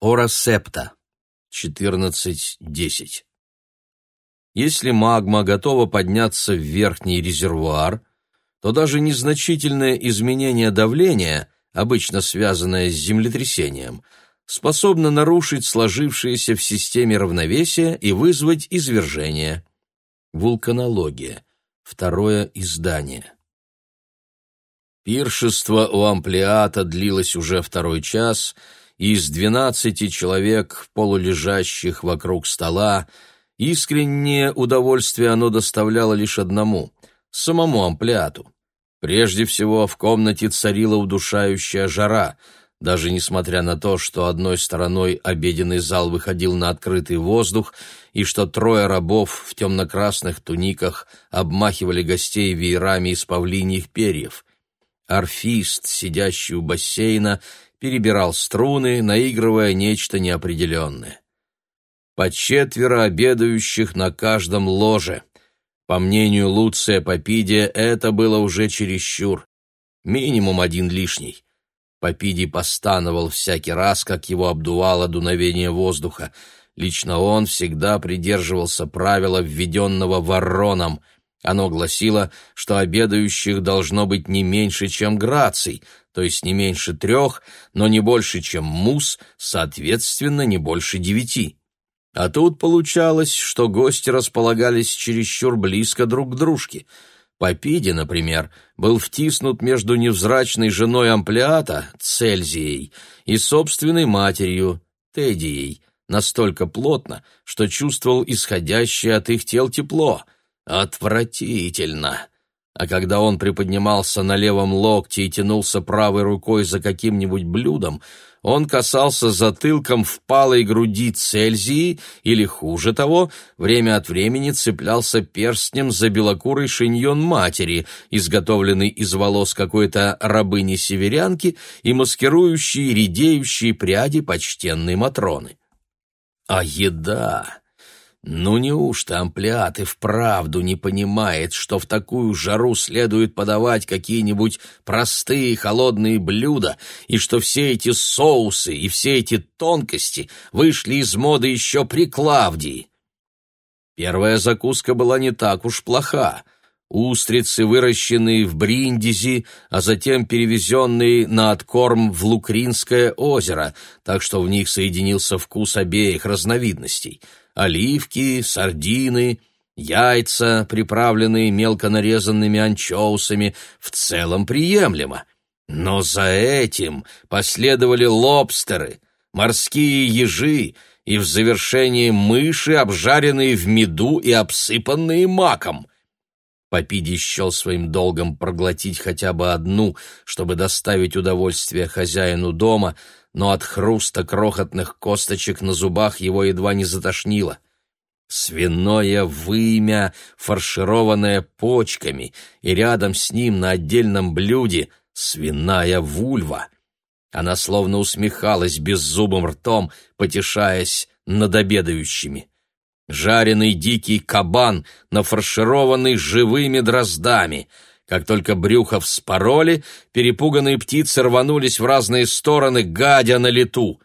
Орасепта 14.10. Если магма готова подняться в верхний резервуар, то даже незначительное изменение давления, обычно связанное с землетрясением, способно нарушить сложившееся в системе равновесие и вызвать извержение. Вулканология. Второе издание. Пиршество у амплиата длилось уже второй час, из двенадцати человек, полулежащих вокруг стола, искреннее удовольствие оно доставляло лишь одному — самому амплиату. Прежде всего, в комнате царила удушающая жара, даже несмотря на то, что одной стороной обеденный зал выходил на открытый воздух и что трое рабов в темно-красных туниках обмахивали гостей веерами из павлиньих перьев. Орфист, сидящий у бассейна, перебирал струны, наигрывая нечто неопределенное. По четверо обедающих на каждом ложе. По мнению Луция Попидия, это было уже чересчур. Минимум один лишний. Попидий постановал всякий раз, как его обдувало дуновение воздуха. Лично он всегда придерживался правила, введенного вороном — оно гласило, что обедающих должно быть не меньше, чем граций, то есть не меньше трех, но не больше, чем мус, соответственно, не больше девяти. А тут получалось, что гости располагались чересчур близко друг к дружке. Попиди, например, был втиснут между невзрачной женой амплиата, Цельзией, и собственной матерью, Тедией, настолько плотно, что чувствовал исходящее от их тел тепло — Отвратительно. А когда он приподнимался на левом локте и тянулся правой рукой за каким-нибудь блюдом, он касался затылком впалой груди Цельзии или, хуже того, время от времени цеплялся перстнем за белокурый шиньон матери, изготовленный из волос какой-то рабыни-северянки и маскирующий редеющие пряди почтенной Матроны. А еда! Ну неужто амплиат и вправду не понимает, что в такую жару следует подавать какие-нибудь простые холодные блюда, и что все эти соусы и все эти тонкости вышли из моды еще при Клавдии? Первая закуска была не так уж плоха. Устрицы, выращенные в Бриндизи, а затем перевезенные на откорм в Лукринское озеро, так что в них соединился вкус обеих разновидностей — оливки, сардины, яйца, приправленные мелко нарезанными анчоусами, в целом приемлемо. Но за этим последовали лобстеры, морские ежи и в завершении мыши, обжаренные в меду и обсыпанные маком. Попиди счел своим долгом проглотить хотя бы одну, чтобы доставить удовольствие хозяину дома — но от хруста крохотных косточек на зубах его едва не затошнило. Свиное вымя, фаршированное почками, и рядом с ним на отдельном блюде свиная вульва. Она словно усмехалась беззубым ртом, потешаясь над обедающими. Жареный дикий кабан, нафаршированный живыми дроздами — как только брюхо вспороли, перепуганные птицы рванулись в разные стороны, гадя на лету.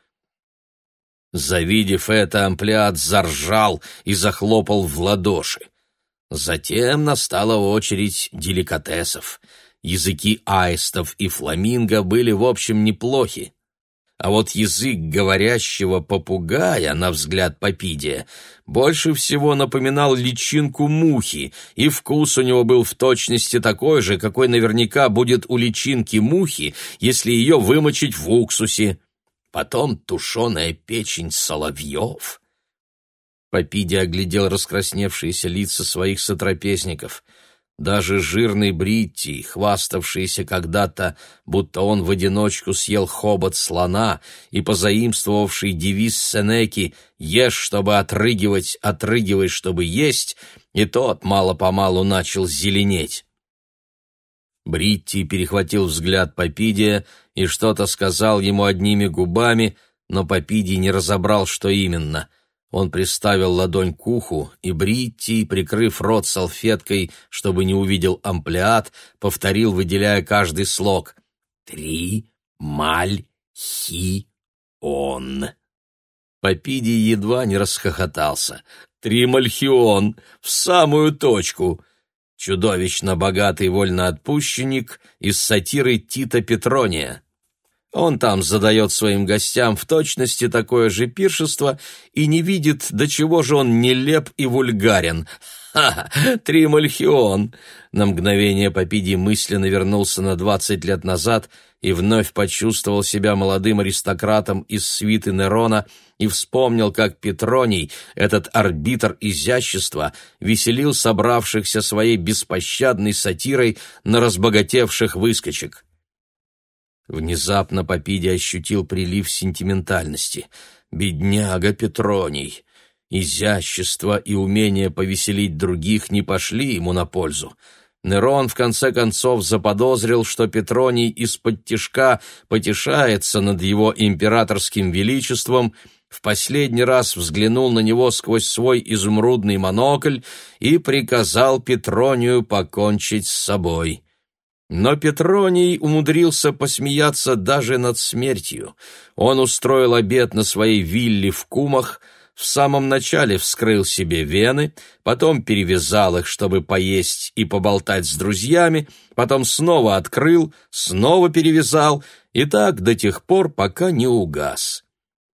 Завидев это, амплиат заржал и захлопал в ладоши. Затем настала очередь деликатесов. Языки аистов и фламинго были, в общем, неплохи. А вот язык говорящего попугая, на взгляд Попидия, больше всего напоминал личинку мухи, и вкус у него был в точности такой же, какой наверняка будет у личинки мухи, если ее вымочить в уксусе. Потом тушеная печень соловьев. Попидия оглядел раскрасневшиеся лица своих сотрапезников — даже жирный Бритти, хваставшийся когда-то, будто он в одиночку съел хобот слона и позаимствовавший девиз Сенеки «Ешь, чтобы отрыгивать, отрыгивай, чтобы есть», и тот мало-помалу начал зеленеть. Бритти перехватил взгляд Попидия и что-то сказал ему одними губами, но Попидий не разобрал, что именно — он приставил ладонь к уху, и Бритти, прикрыв рот салфеткой, чтобы не увидел амплиат, повторил, выделяя каждый слог. «Три, маль, хи, он». Попидий едва не расхохотался. Тримальхион! В самую точку! Чудовищно богатый вольноотпущенник из сатиры Тита Петрония. Он там задает своим гостям в точности такое же пиршество и не видит, до чего же он нелеп и вульгарен. Ха! Тримальхион! На мгновение Попиди мысленно вернулся на двадцать лет назад и вновь почувствовал себя молодым аристократом из свиты Нерона и вспомнил, как Петроний, этот арбитр изящества, веселил собравшихся своей беспощадной сатирой на разбогатевших выскочек. Внезапно Попиди ощутил прилив сентиментальности. Бедняга Петроний! Изящество и умение повеселить других не пошли ему на пользу. Нерон в конце концов заподозрил, что Петроний из-под тишка потешается над его императорским величеством, в последний раз взглянул на него сквозь свой изумрудный монокль и приказал Петронию покончить с собой. Но Петроний умудрился посмеяться даже над смертью. Он устроил обед на своей вилле в Кумах, в самом начале вскрыл себе вены, потом перевязал их, чтобы поесть и поболтать с друзьями, потом снова открыл, снова перевязал, и так до тех пор, пока не угас.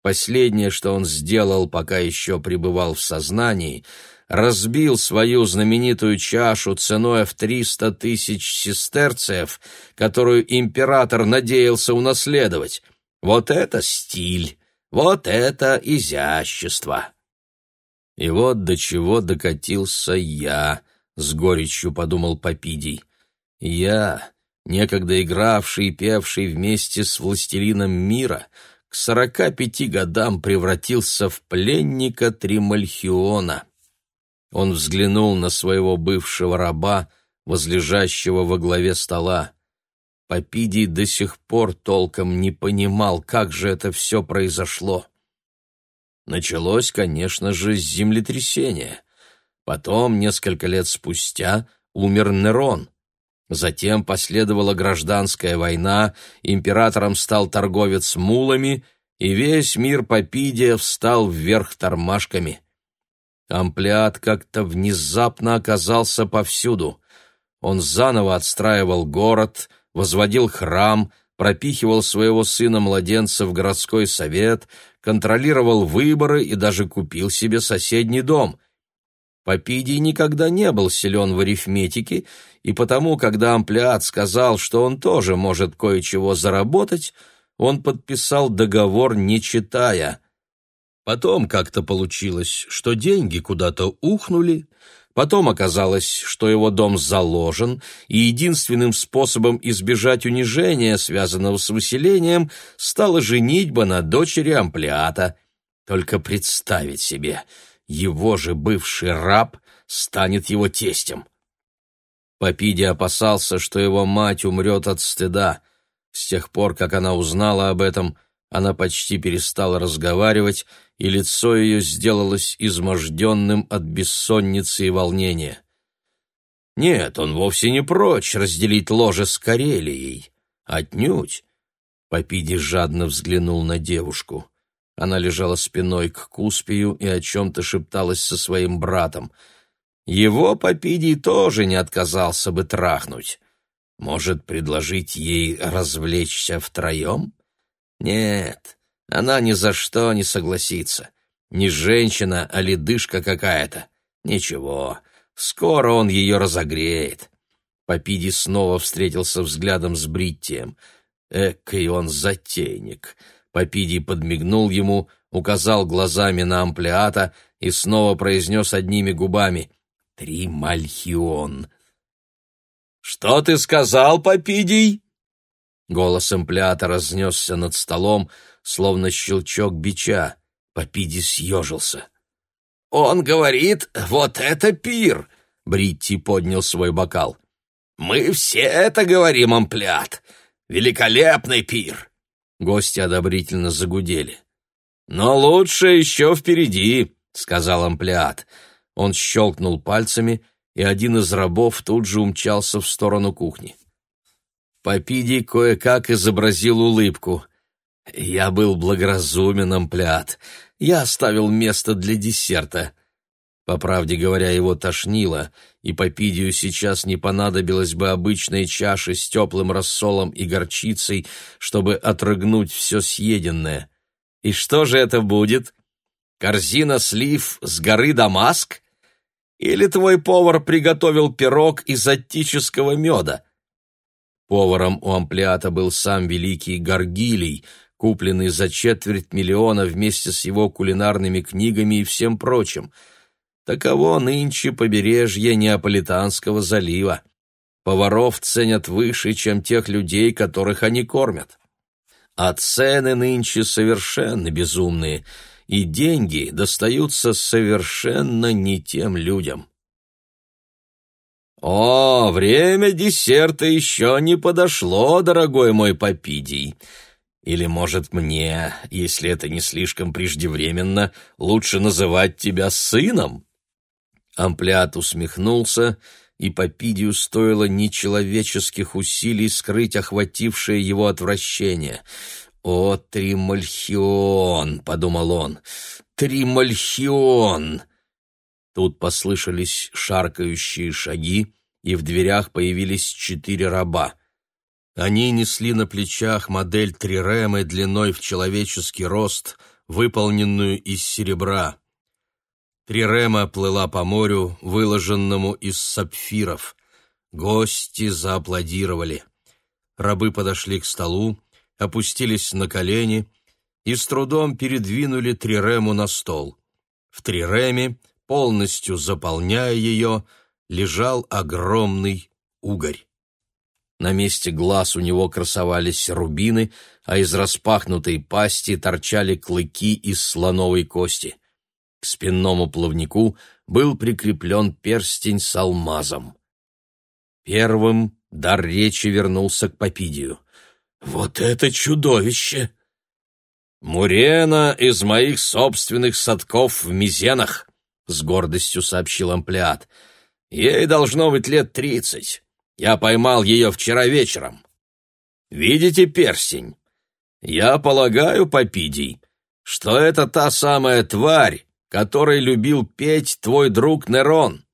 Последнее, что он сделал, пока еще пребывал в сознании — разбил свою знаменитую чашу ценой в триста тысяч сестерцев, которую император надеялся унаследовать. Вот это стиль, вот это изящество. И вот до чего докатился я, с горечью подумал Попидий. Я, некогда игравший и певший вместе с властелином мира, к сорока пяти годам превратился в пленника Тримальхиона. Он взглянул на своего бывшего раба, возлежащего во главе стола. Попидий до сих пор толком не понимал, как же это все произошло. Началось, конечно же, с землетрясения. Потом, несколько лет спустя, умер Нерон. Затем последовала гражданская война, императором стал торговец мулами, и весь мир Попидия встал вверх тормашками. Амплиат как-то внезапно оказался повсюду. Он заново отстраивал город, возводил храм, пропихивал своего сына-младенца в городской совет, контролировал выборы и даже купил себе соседний дом. Попидий никогда не был силен в арифметике, и потому, когда Амплиат сказал, что он тоже может кое-чего заработать, он подписал договор, не читая — Потом как-то получилось, что деньги куда-то ухнули, потом оказалось, что его дом заложен, и единственным способом избежать унижения, связанного с выселением, стала женитьба на дочери Амплиата. Только представить себе, его же бывший раб станет его тестем. Попиди опасался, что его мать умрет от стыда. С тех пор, как она узнала об этом, она почти перестала разговаривать, и лицо ее сделалось изможденным от бессонницы и волнения. Нет, он вовсе не прочь разделить ложе с Карелией. Отнюдь. Попиди жадно взглянул на девушку. Она лежала спиной к Куспию и о чем-то шепталась со своим братом. Его Попидий тоже не отказался бы трахнуть. Может, предложить ей развлечься втроем? Нет, она ни за что не согласится. Не женщина, а ледышка какая-то. Ничего, скоро он ее разогреет. Попиди снова встретился взглядом с Бриттием. Экой он затейник. Попиди подмигнул ему, указал глазами на амплиата и снова произнес одними губами «Тримальхион». «Что ты сказал, Попидий?» Голос амплиата разнесся над столом, словно щелчок бича. Попиди съежился. «Он говорит, вот это пир!» — Бритти поднял свой бокал. «Мы все это говорим, амплиат! Великолепный пир!» Гости одобрительно загудели. «Но лучше еще впереди», — сказал амплиат. Он щелкнул пальцами, и один из рабов тут же умчался в сторону кухни. Попиди кое-как изобразил улыбку. Я был благоразумен, амплят. Я оставил место для десерта. По правде говоря, его тошнило, и Попидию сейчас не понадобилось бы обычной чаши с теплым рассолом и горчицей, чтобы отрыгнуть все съеденное. И что же это будет? Корзина слив с горы Дамаск? Или твой повар приготовил пирог из аттического меда? Поваром у амплиата был сам великий Гаргилий, купленный за четверть миллиона вместе с его кулинарными книгами и всем прочим — Таково нынче побережье Неаполитанского залива. Поваров ценят выше, чем тех людей, которых они кормят. А цены нынче совершенно безумные, и деньги достаются совершенно не тем людям. «О, время десерта еще не подошло, дорогой мой Попидий. Или, может, мне, если это не слишком преждевременно, лучше называть тебя сыном?» Амплиат усмехнулся, и Попидию стоило нечеловеческих усилий скрыть охватившее его отвращение. «О, Тримальхион!» — подумал он. «Тримальхион!» Тут послышались шаркающие шаги, и в дверях появились четыре раба. Они несли на плечах модель Триремы длиной в человеческий рост, выполненную из серебра. Трирема плыла по морю, выложенному из сапфиров. Гости зааплодировали. Рабы подошли к столу, опустились на колени и с трудом передвинули Трирему на стол. В Триреме, полностью заполняя ее, лежал огромный угорь. На месте глаз у него красовались рубины, а из распахнутой пасти торчали клыки из слоновой кости. К спинному плавнику был прикреплен перстень с алмазом. Первым дар речи вернулся к Попидию. «Вот это чудовище!» «Мурена из моих собственных садков в Мизенах», — с гордостью сообщил Амплиат. «Ей должно быть лет тридцать. Я поймал ее вчера вечером. Видите перстень? Я полагаю, Попидий, что это та самая тварь, который любил петь твой друг Нерон.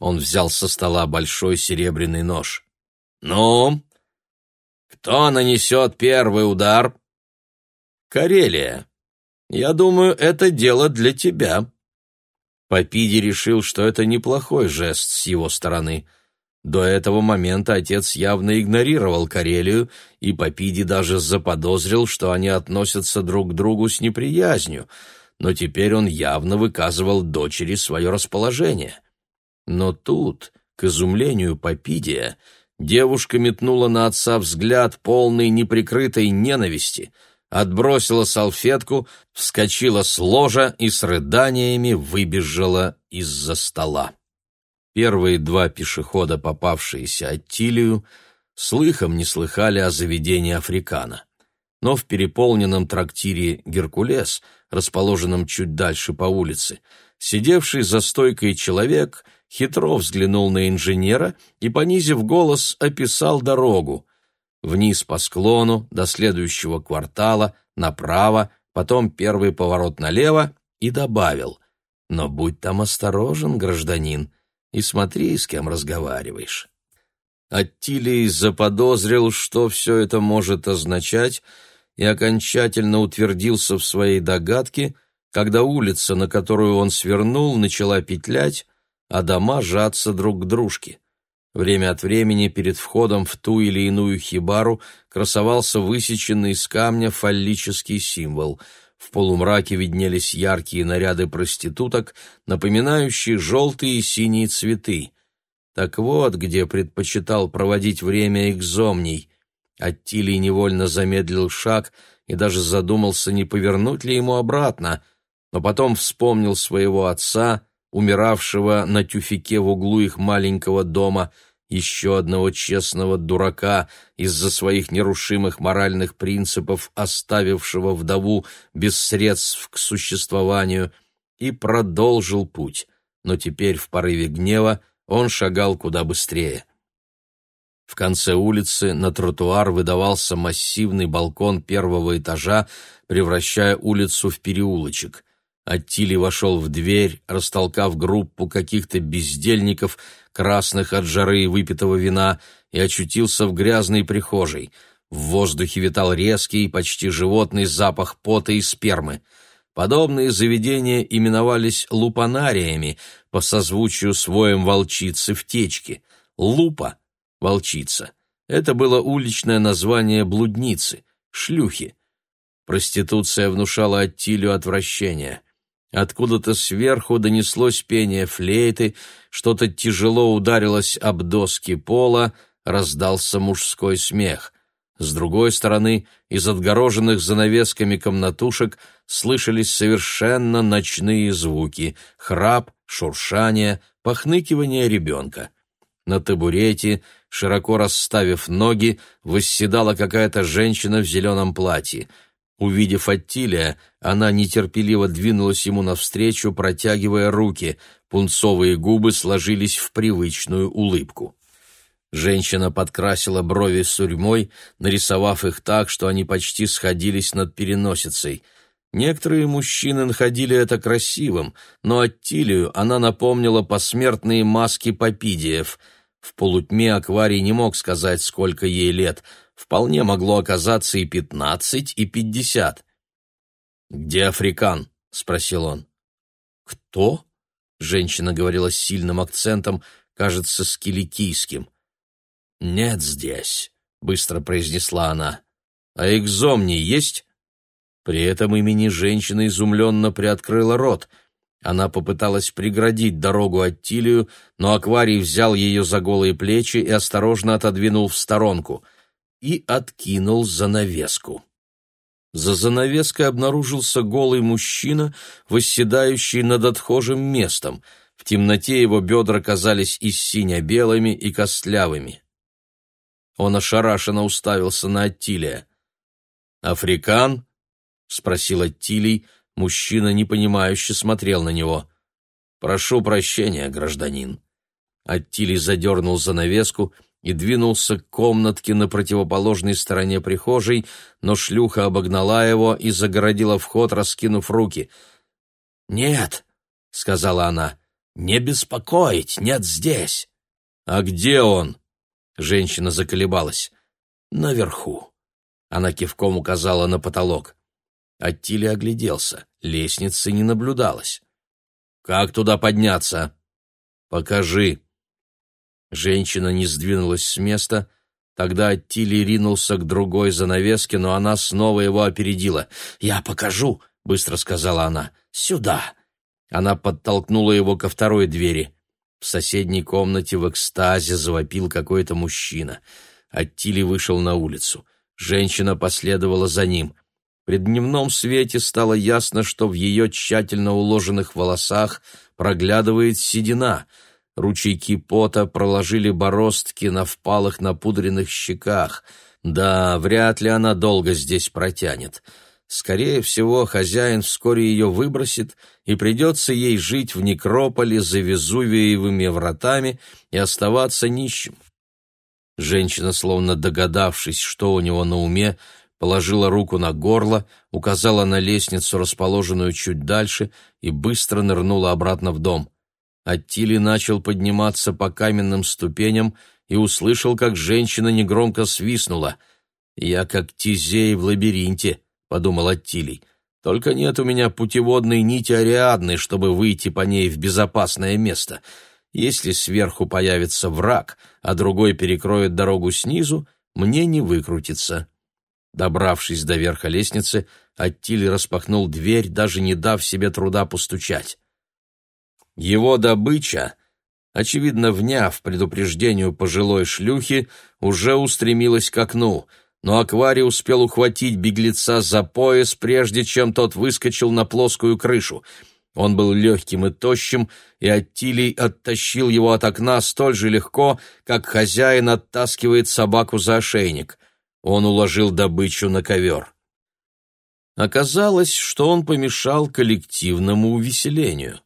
Он взял со стола большой серебряный нож. «Ну, кто нанесет первый удар?» «Карелия. Я думаю, это дело для тебя». Попиди решил, что это неплохой жест с его стороны. До этого момента отец явно игнорировал Карелию, и Попиди даже заподозрил, что они относятся друг к другу с неприязнью — но теперь он явно выказывал дочери свое расположение. Но тут, к изумлению Попидия, девушка метнула на отца взгляд полный неприкрытой ненависти, отбросила салфетку, вскочила с ложа и с рыданиями выбежала из-за стола. Первые два пешехода, попавшиеся Аттилию, слыхом не слыхали о заведении Африкана. Но в переполненном трактире «Геркулес» расположенном чуть дальше по улице, сидевший за стойкой человек хитро взглянул на инженера и, понизив голос, описал дорогу. Вниз по склону, до следующего квартала, направо, потом первый поворот налево и добавил «Но будь там осторожен, гражданин, и смотри, с кем разговариваешь». Аттилий заподозрил, что все это может означать, и окончательно утвердился в своей догадке, когда улица, на которую он свернул, начала петлять, а дома жаться друг к дружке. Время от времени перед входом в ту или иную хибару красовался высеченный из камня фаллический символ. В полумраке виднелись яркие наряды проституток, напоминающие желтые и синие цветы. Так вот, где предпочитал проводить время экзомний. Аттилий невольно замедлил шаг и даже задумался, не повернуть ли ему обратно, но потом вспомнил своего отца, умиравшего на тюфике в углу их маленького дома, еще одного честного дурака из-за своих нерушимых моральных принципов, оставившего вдову без средств к существованию, и продолжил путь, но теперь в порыве гнева он шагал куда быстрее. В конце улицы на тротуар выдавался массивный балкон первого этажа, превращая улицу в переулочек. Аттили вошел в дверь, растолкав группу каких-то бездельников, красных от жары и выпитого вина, и очутился в грязной прихожей. В воздухе витал резкий, почти животный запах пота и спермы. Подобные заведения именовались лупанариями по созвучию с воем волчицы в течке. Лупа — волчица. Это было уличное название блудницы, шлюхи. Проституция внушала Аттилю отвращение. Откуда-то сверху донеслось пение флейты, что-то тяжело ударилось об доски пола, раздался мужской смех. С другой стороны, из отгороженных занавесками комнатушек слышались совершенно ночные звуки — храп, шуршание, похныкивание ребенка. На табурете, широко расставив ноги, восседала какая-то женщина в зеленом платье — Увидев Аттилия, она нетерпеливо двинулась ему навстречу, протягивая руки. Пунцовые губы сложились в привычную улыбку. Женщина подкрасила брови сурьмой, нарисовав их так, что они почти сходились над переносицей. Некоторые мужчины находили это красивым, но Аттилию она напомнила посмертные маски Попидиев. В полутьме акварий не мог сказать, сколько ей лет — вполне могло оказаться и пятнадцать, и пятьдесят. «Где Африкан?» — спросил он. «Кто?» — женщина говорила с сильным акцентом, кажется, с киликийским. «Нет здесь», — быстро произнесла она. «А экзомний есть?» При этом имени женщина изумленно приоткрыла рот. Она попыталась преградить дорогу Аттилию, но акварий взял ее за голые плечи и осторожно отодвинул в сторонку и откинул занавеску. За занавеской обнаружился голый мужчина, восседающий над отхожим местом. В темноте его бедра казались и сине-белыми, и костлявыми. Он ошарашенно уставился на Аттилия. «Африкан?» — спросил Аттилий. Мужчина, непонимающе, смотрел на него. «Прошу прощения, гражданин». Аттилий задернул занавеску и двинулся к комнатке на противоположной стороне прихожей, но шлюха обогнала его и загородила вход, раскинув руки. «Нет», — сказала она, — «не беспокоить, нет здесь». «А где он?» — женщина заколебалась. «Наверху». Она кивком указала на потолок. Аттили огляделся. Лестницы не наблюдалось. «Как туда подняться?» «Покажи», Женщина не сдвинулась с места. Тогда Тилли ринулся к другой занавеске, но она снова его опередила. «Я покажу», — быстро сказала она. «Сюда». Она подтолкнула его ко второй двери. В соседней комнате в экстазе завопил какой-то мужчина. Аттили вышел на улицу. Женщина последовала за ним. При дневном свете стало ясно, что в ее тщательно уложенных волосах проглядывает седина — Ручейки пота проложили бороздки на впалых напудренных щеках. Да, вряд ли она долго здесь протянет. Скорее всего, хозяин вскоре ее выбросит, и придется ей жить в некрополе за Везувиевыми вратами и оставаться нищим. Женщина, словно догадавшись, что у него на уме, положила руку на горло, указала на лестницу, расположенную чуть дальше, и быстро нырнула обратно в дом. Аттили начал подниматься по каменным ступеням и услышал, как женщина негромко свистнула. «Я как Тизей в лабиринте», — подумал Аттилий. «Только нет у меня путеводной нити Ариадны, чтобы выйти по ней в безопасное место. Если сверху появится враг, а другой перекроет дорогу снизу, мне не выкрутиться». Добравшись до верха лестницы, Аттили распахнул дверь, даже не дав себе труда постучать. Его добыча, очевидно, вняв предупреждению пожилой шлюхи, уже устремилась к окну, но акварий успел ухватить беглеца за пояс, прежде чем тот выскочил на плоскую крышу. Он был легким и тощим, и Аттилий оттащил его от окна столь же легко, как хозяин оттаскивает собаку за ошейник. Он уложил добычу на ковер. Оказалось, что он помешал коллективному увеселению.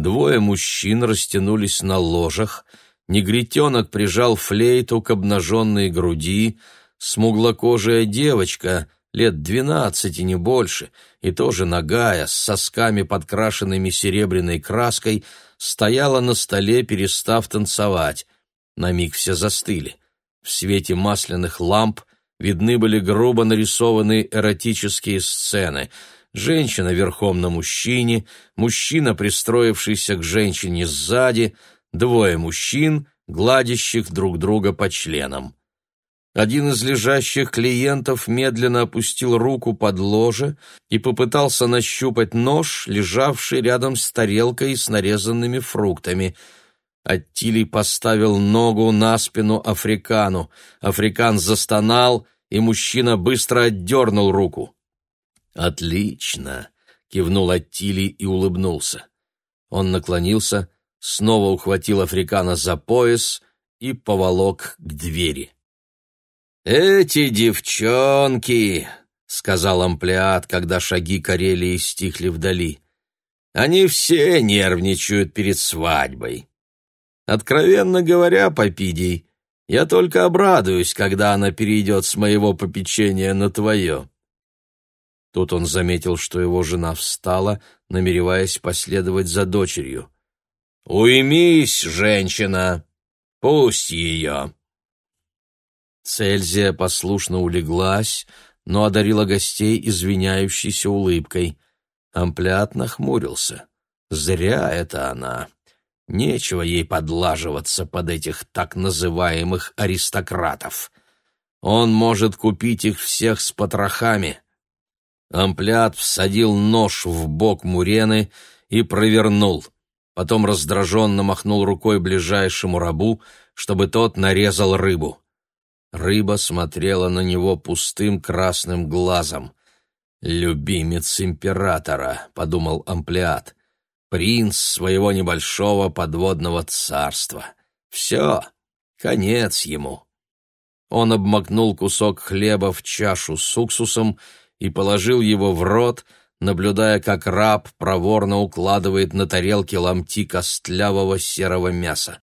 Двое мужчин растянулись на ложах, Негритенок прижал флейту к обнаженной груди, смуглокожая девочка, лет двенадцати, не больше, и тоже нагая, с сосками, подкрашенными серебряной краской, стояла на столе, перестав танцевать. На миг все застыли. В свете масляных ламп видны были грубо нарисованные эротические сцены. Женщина верхом на мужчине, мужчина, пристроившийся к женщине сзади, двое мужчин, гладящих друг друга по членам. Один из лежащих клиентов медленно опустил руку под ложе и попытался нащупать нож, лежавший рядом с тарелкой с нарезанными фруктами — Аттилий поставил ногу на спину Африкану. Африкан застонал, и мужчина быстро отдернул руку. «Отлично!» — кивнул Аттилий и улыбнулся. Он наклонился, снова ухватил Африкана за пояс и поволок к двери. «Эти девчонки!» — сказал амплиат, когда шаги Карелии стихли вдали. «Они все нервничают перед свадьбой. Откровенно говоря, Попидий, я только обрадуюсь, когда она перейдет с моего попечения на твое». Тут он заметил, что его жена встала, намереваясь последовать за дочерью. «Уймись, женщина! Пусть ее!» Цельзия послушно улеглась, но одарила гостей извиняющейся улыбкой. Амплят нахмурился. «Зря это она!» Нечего ей подлаживаться под этих так называемых аристократов. Он может купить их всех с потрохами. Амплят всадил нож в бок Мурены и провернул. Потом раздраженно махнул рукой ближайшему рабу, чтобы тот нарезал рыбу. Рыба смотрела на него пустым красным глазом. «Любимец императора», — подумал Амплиат принц своего небольшого подводного царства. Все, конец ему. Он обмакнул кусок хлеба в чашу с уксусом и положил его в рот, наблюдая, как раб проворно укладывает на тарелки ломти костлявого серого мяса.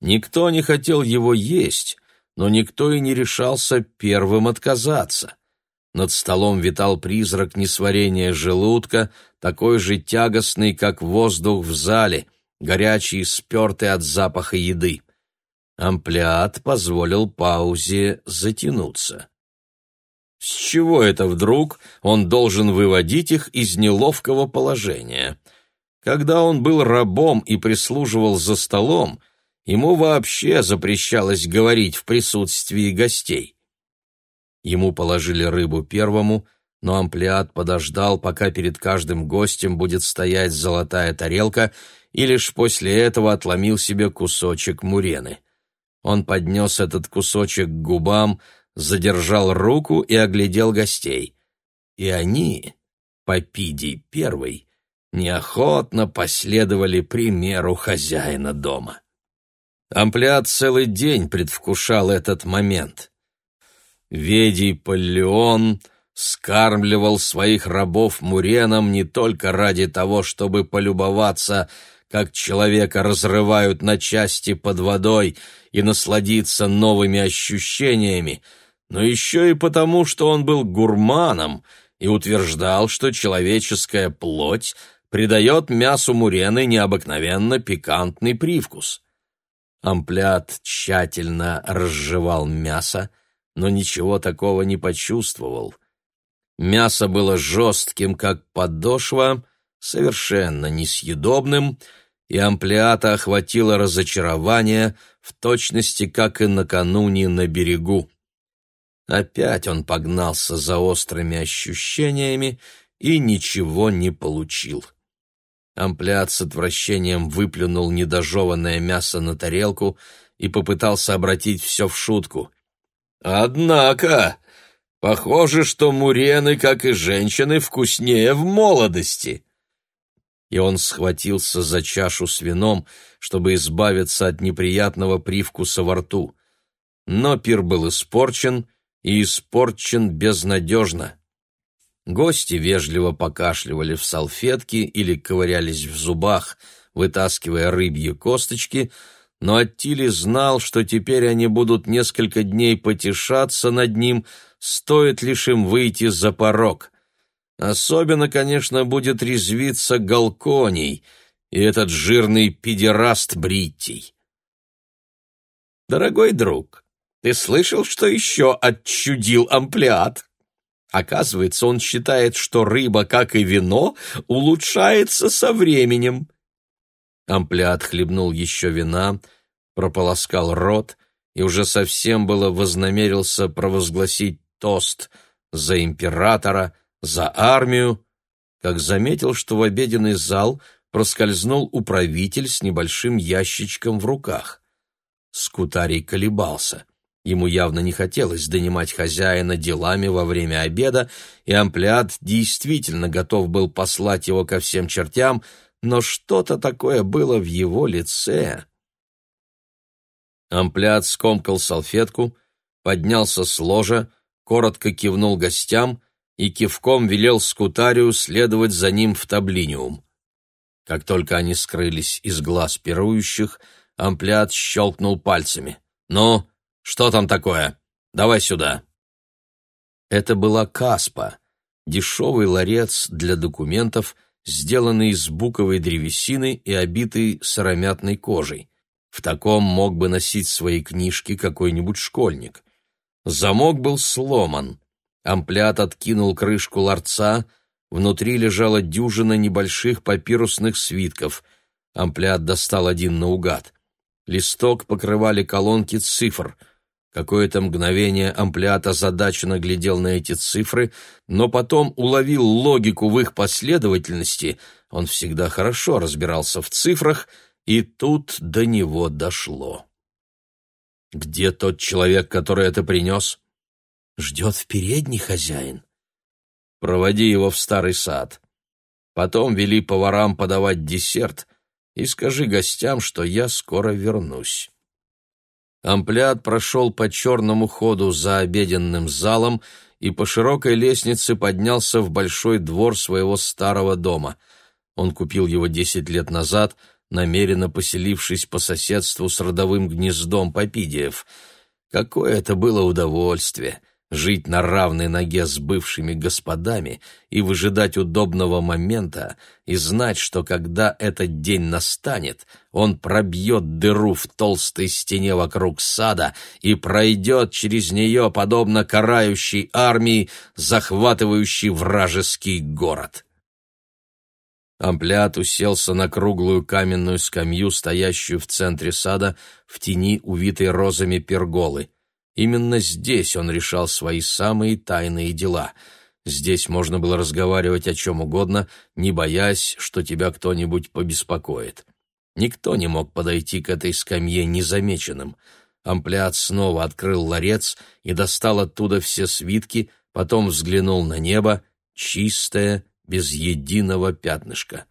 Никто не хотел его есть, но никто и не решался первым отказаться. Над столом витал призрак несварения желудка, такой же тягостный, как воздух в зале, горячий и спертый от запаха еды. Амплиат позволил паузе затянуться. С чего это вдруг он должен выводить их из неловкого положения? Когда он был рабом и прислуживал за столом, ему вообще запрещалось говорить в присутствии гостей. Ему положили рыбу первому, но амплиат подождал, пока перед каждым гостем будет стоять золотая тарелка, и лишь после этого отломил себе кусочек мурены. Он поднес этот кусочек к губам, задержал руку и оглядел гостей. И они, Попидий первый, неохотно последовали примеру хозяина дома. Амплиат целый день предвкушал этот момент. Ведий Паллион скармливал своих рабов муреном не только ради того, чтобы полюбоваться, как человека разрывают на части под водой и насладиться новыми ощущениями, но еще и потому, что он был гурманом и утверждал, что человеческая плоть придает мясу мурены необыкновенно пикантный привкус. Амплят тщательно разжевал мясо, но ничего такого не почувствовал. Мясо было жестким, как подошва, совершенно несъедобным, и амплиата охватило разочарование, в точности, как и накануне на берегу. Опять он погнался за острыми ощущениями и ничего не получил. Амплиат с отвращением выплюнул недожеванное мясо на тарелку и попытался обратить все в шутку. Однако, похоже, что мурены, как и женщины, вкуснее в молодости. И он схватился за чашу с вином, чтобы избавиться от неприятного привкуса во рту. Но пир был испорчен, и испорчен безнадежно. Гости вежливо покашливали в салфетки или ковырялись в зубах, вытаскивая рыбьи косточки, но Аттили знал, что теперь они будут несколько дней потешаться над ним, стоит лишь им выйти за порог. Особенно, конечно, будет резвиться Галконий и этот жирный педераст Бриттий. «Дорогой друг, ты слышал, что еще отчудил амплиат?» Оказывается, он считает, что рыба, как и вино, улучшается со временем. Амплиат хлебнул еще вина, прополоскал рот и уже совсем было вознамерился провозгласить тост за императора, за армию, как заметил, что в обеденный зал проскользнул управитель с небольшим ящичком в руках. Скутарий колебался. Ему явно не хотелось донимать хозяина делами во время обеда, и амплиат действительно готов был послать его ко всем чертям, но что-то такое было в его лице. Амплиат скомкал салфетку, поднялся с ложа, коротко кивнул гостям и кивком велел Скутарию следовать за ним в таблиниум. Как только они скрылись из глаз пирующих, амплиат щелкнул пальцами. «Ну, что там такое? Давай сюда!» Это была Каспа, дешевый ларец для документов, сделанный из буковой древесины и обитый сыромятной кожей. В таком мог бы носить свои книжки какой-нибудь школьник. Замок был сломан. Амплят откинул крышку ларца, внутри лежала дюжина небольших папирусных свитков. Амплят достал один наугад. Листок покрывали колонки цифр — Какое-то мгновение Амплиат озадаченно глядел на эти цифры, но потом уловил логику в их последовательности, он всегда хорошо разбирался в цифрах, и тут до него дошло. «Где тот человек, который это принес?» «Ждет в передней хозяин». «Проводи его в старый сад. Потом вели поварам подавать десерт и скажи гостям, что я скоро вернусь». Амплиат прошел по черному ходу за обеденным залом и по широкой лестнице поднялся в большой двор своего старого дома. Он купил его десять лет назад, намеренно поселившись по соседству с родовым гнездом Попидиев. Какое это было удовольствие! Жить на равной ноге с бывшими господами и выжидать удобного момента и знать, что когда этот день настанет, он пробьет дыру в толстой стене вокруг сада и пройдет через нее, подобно карающей армии, захватывающей вражеский город. Амплиат уселся на круглую каменную скамью, стоящую в центре сада, в тени увитой розами перголы. Именно здесь он решал свои самые тайные дела. Здесь можно было разговаривать о чем угодно, не боясь, что тебя кто-нибудь побеспокоит. Никто не мог подойти к этой скамье незамеченным. Амплиат снова открыл ларец и достал оттуда все свитки, потом взглянул на небо, чистое, без единого пятнышка.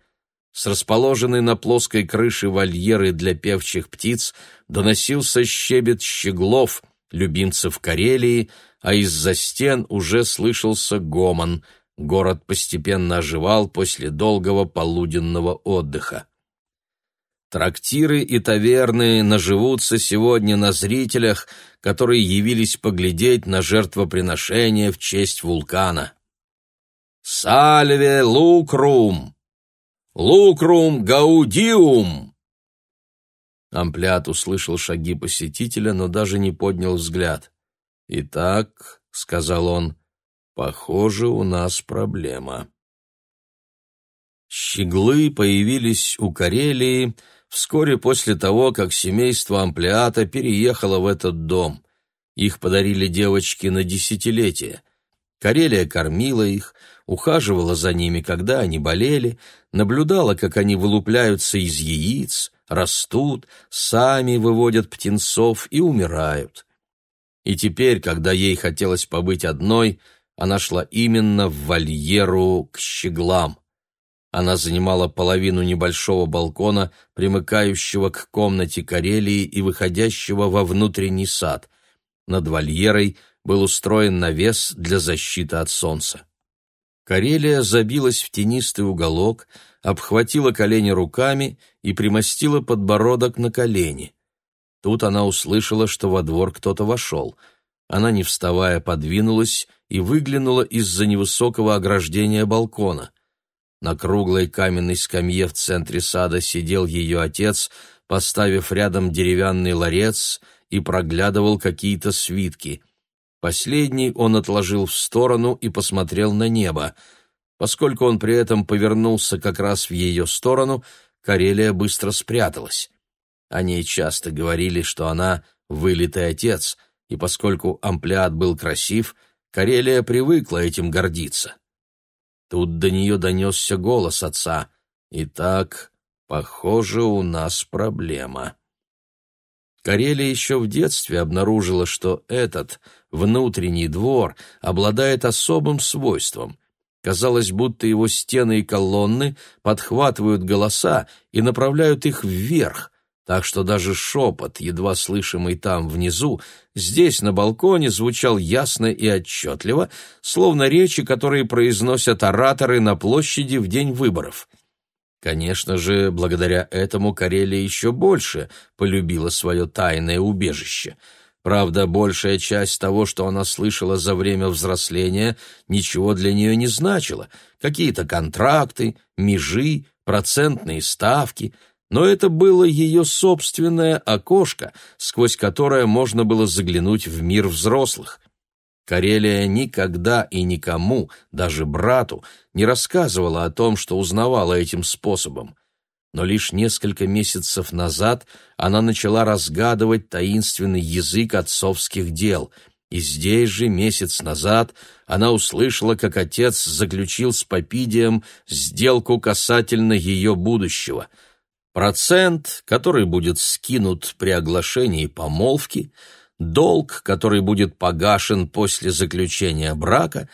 С расположенной на плоской крыше вольеры для певчих птиц доносился щебет щеглов, любимцев Карелии, а из-за стен уже слышался гомон. Город постепенно оживал после долгого полуденного отдыха. Трактиры и таверны наживутся сегодня на зрителях, которые явились поглядеть на жертвоприношение в честь вулкана. «Сальве лукрум! Лукрум гаудиум!» Амплиат услышал шаги посетителя, но даже не поднял взгляд. «Итак», — сказал он, — «похоже, у нас проблема». Щеглы появились у Карелии вскоре после того, как семейство Амплиата переехало в этот дом. Их подарили девочки на десятилетие. Карелия кормила их, ухаживала за ними, когда они болели, наблюдала, как они вылупляются из яиц, растут, сами выводят птенцов и умирают. И теперь, когда ей хотелось побыть одной, она шла именно в вольеру к щеглам. Она занимала половину небольшого балкона, примыкающего к комнате Карелии и выходящего во внутренний сад. Над вольерой был устроен навес для защиты от солнца. Карелия забилась в тенистый уголок, обхватила колени руками и примостила подбородок на колени. Тут она услышала, что во двор кто-то вошел. Она, не вставая, подвинулась и выглянула из-за невысокого ограждения балкона. На круглой каменной скамье в центре сада сидел ее отец, поставив рядом деревянный ларец и проглядывал какие-то свитки. Последний он отложил в сторону и посмотрел на небо. Поскольку он при этом повернулся как раз в ее сторону, Карелия быстро спряталась. О ней часто говорили, что она вылитый отец, и поскольку амплиат был красив, Карелия привыкла этим гордиться. Тут до нее донесся голос отца. «Итак, похоже, у нас проблема». Карелия еще в детстве обнаружила, что этот внутренний двор обладает особым свойством. Казалось, будто его стены и колонны подхватывают голоса и направляют их вверх, так что даже шепот, едва слышимый там внизу, здесь на балконе звучал ясно и отчетливо, словно речи, которые произносят ораторы на площади в день выборов. Конечно же, благодаря этому Карелия еще больше полюбила свое тайное убежище. Правда, большая часть того, что она слышала за время взросления, ничего для нее не значила. Какие-то контракты, межи, процентные ставки — но это было ее собственное окошко, сквозь которое можно было заглянуть в мир взрослых. Карелия никогда и никому, даже брату, не рассказывала о том, что узнавала этим способом. Но лишь несколько месяцев назад она начала разгадывать таинственный язык отцовских дел, и здесь же, месяц назад, она услышала, как отец заключил с Попидием сделку касательно ее будущего — процент, который будет скинут при оглашении помолвки, долг, который будет погашен после заключения брака,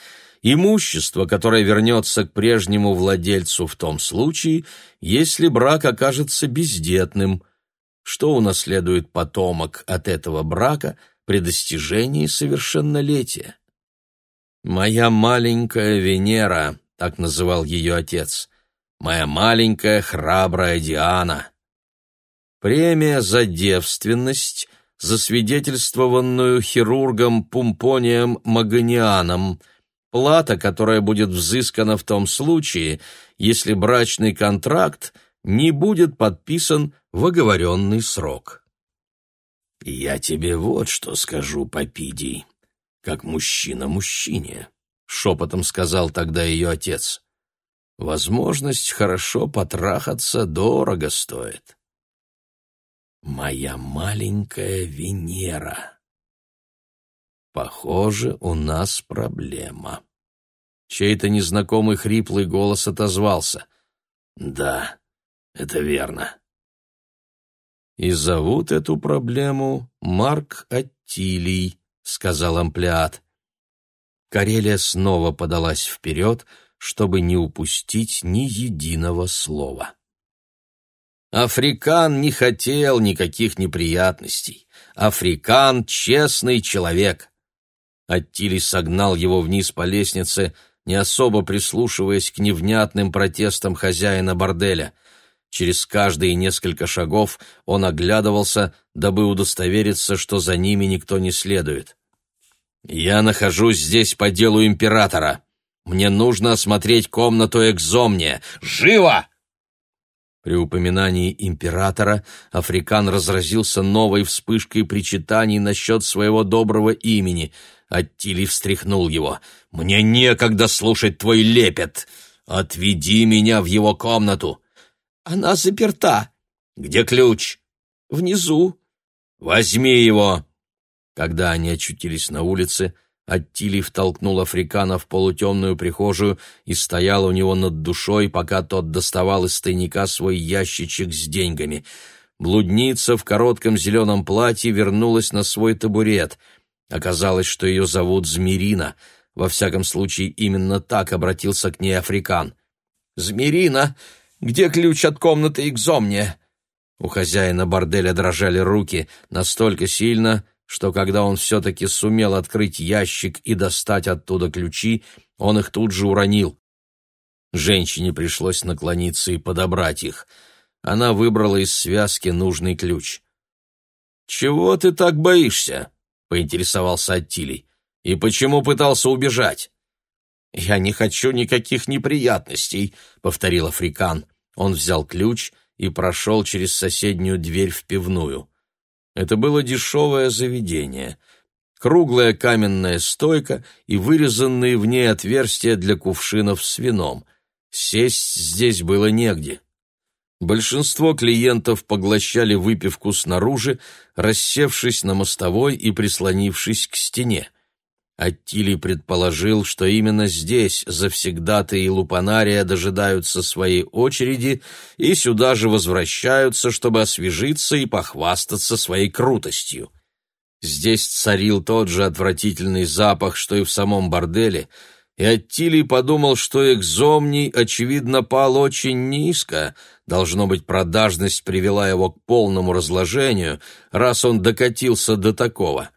имущество, которое вернется к прежнему владельцу в том случае, если брак окажется бездетным, что унаследует потомок от этого брака при достижении совершеннолетия. «Моя маленькая Венера», — так называл ее отец, моя маленькая храбрая Диана. Премия за девственность, засвидетельствованную хирургом Пумпонием Маганианом, плата, которая будет взыскана в том случае, если брачный контракт не будет подписан в оговоренный срок. «Я тебе вот что скажу, Попидий, как мужчина мужчине», — шепотом сказал тогда ее отец. Возможность хорошо потрахаться дорого стоит. Моя маленькая Венера. Похоже, у нас проблема. Чей-то незнакомый хриплый голос отозвался. Да, это верно. И зовут эту проблему Марк Аттилий, сказал амплиат. Карелия снова подалась вперед, — чтобы не упустить ни единого слова. Африкан не хотел никаких неприятностей. Африкан — честный человек. Аттили согнал его вниз по лестнице, не особо прислушиваясь к невнятным протестам хозяина борделя. Через каждые несколько шагов он оглядывался, дабы удостовериться, что за ними никто не следует. «Я нахожусь здесь по делу императора», мне нужно осмотреть комнату экзомния. Живо!» При упоминании императора Африкан разразился новой вспышкой причитаний насчет своего доброго имени. Аттили встряхнул его. «Мне некогда слушать твой лепет! Отведи меня в его комнату!» «Она заперта!» «Где ключ?» «Внизу!» «Возьми его!» Когда они очутились на улице, Аттилий втолкнул Африкана в полутемную прихожую и стоял у него над душой, пока тот доставал из тайника свой ящичек с деньгами. Блудница в коротком зеленом платье вернулась на свой табурет. Оказалось, что ее зовут Змирина. Во всяком случае, именно так обратился к ней Африкан. «Змирина, где ключ от комнаты Экзомния?» У хозяина борделя дрожали руки настолько сильно, что когда он все-таки сумел открыть ящик и достать оттуда ключи, он их тут же уронил. Женщине пришлось наклониться и подобрать их. Она выбрала из связки нужный ключ. «Чего ты так боишься?» — поинтересовался Аттилий. «И почему пытался убежать?» «Я не хочу никаких неприятностей», — повторил Африкан. Он взял ключ и прошел через соседнюю дверь в пивную. Это было дешевое заведение. Круглая каменная стойка и вырезанные в ней отверстия для кувшинов с вином. Сесть здесь было негде. Большинство клиентов поглощали выпивку снаружи, рассевшись на мостовой и прислонившись к стене. Аттилий предположил, что именно здесь завсегдаты и лупанария дожидаются своей очереди и сюда же возвращаются, чтобы освежиться и похвастаться своей крутостью. Здесь царил тот же отвратительный запах, что и в самом борделе, и Аттилий подумал, что экзомний, очевидно, пал очень низко, должно быть, продажность привела его к полному разложению, раз он докатился до такого.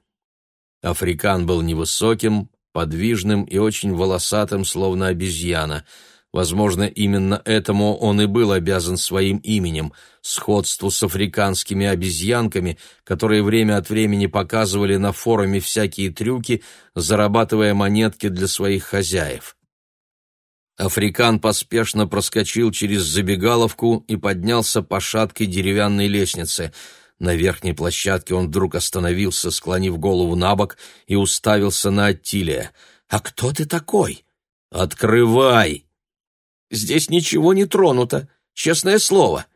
Африкан был невысоким, подвижным и очень волосатым, словно обезьяна. Возможно, именно этому он и был обязан своим именем, сходству с африканскими обезьянками, которые время от времени показывали на форуме всякие трюки, зарабатывая монетки для своих хозяев. Африкан поспешно проскочил через забегаловку и поднялся по шаткой деревянной лестнице — на верхней площадке он вдруг остановился, склонив голову на бок и уставился на Аттилия. «А кто ты такой?» «Открывай!» «Здесь ничего не тронуто, честное слово».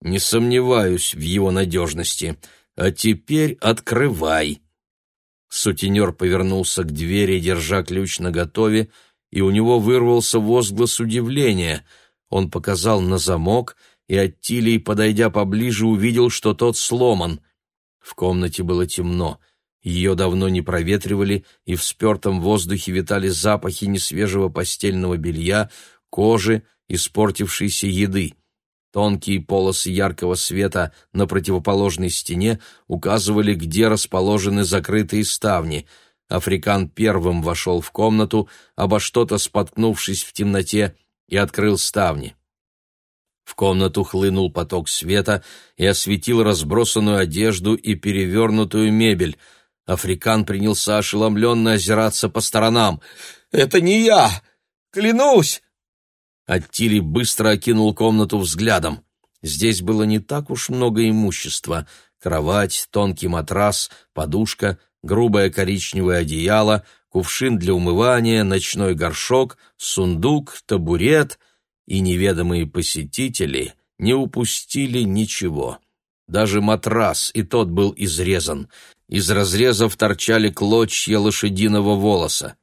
«Не сомневаюсь в его надежности. А теперь открывай!» Сутенер повернулся к двери, держа ключ наготове, и у него вырвался возглас удивления. Он показал на замок — и Аттилий, подойдя поближе, увидел, что тот сломан. В комнате было темно. Ее давно не проветривали, и в спертом воздухе витали запахи несвежего постельного белья, кожи, испортившейся еды. Тонкие полосы яркого света на противоположной стене указывали, где расположены закрытые ставни. Африкан первым вошел в комнату, обо что-то споткнувшись в темноте, и открыл ставни. В комнату хлынул поток света и осветил разбросанную одежду и перевернутую мебель. Африкан принялся ошеломленно озираться по сторонам. «Это не я! Клянусь!» Аттили быстро окинул комнату взглядом. Здесь было не так уж много имущества. Кровать, тонкий матрас, подушка, грубое коричневое одеяло, кувшин для умывания, ночной горшок, сундук, табурет — и неведомые посетители не упустили ничего. Даже матрас, и тот был изрезан. Из разрезов торчали клочья лошадиного волоса.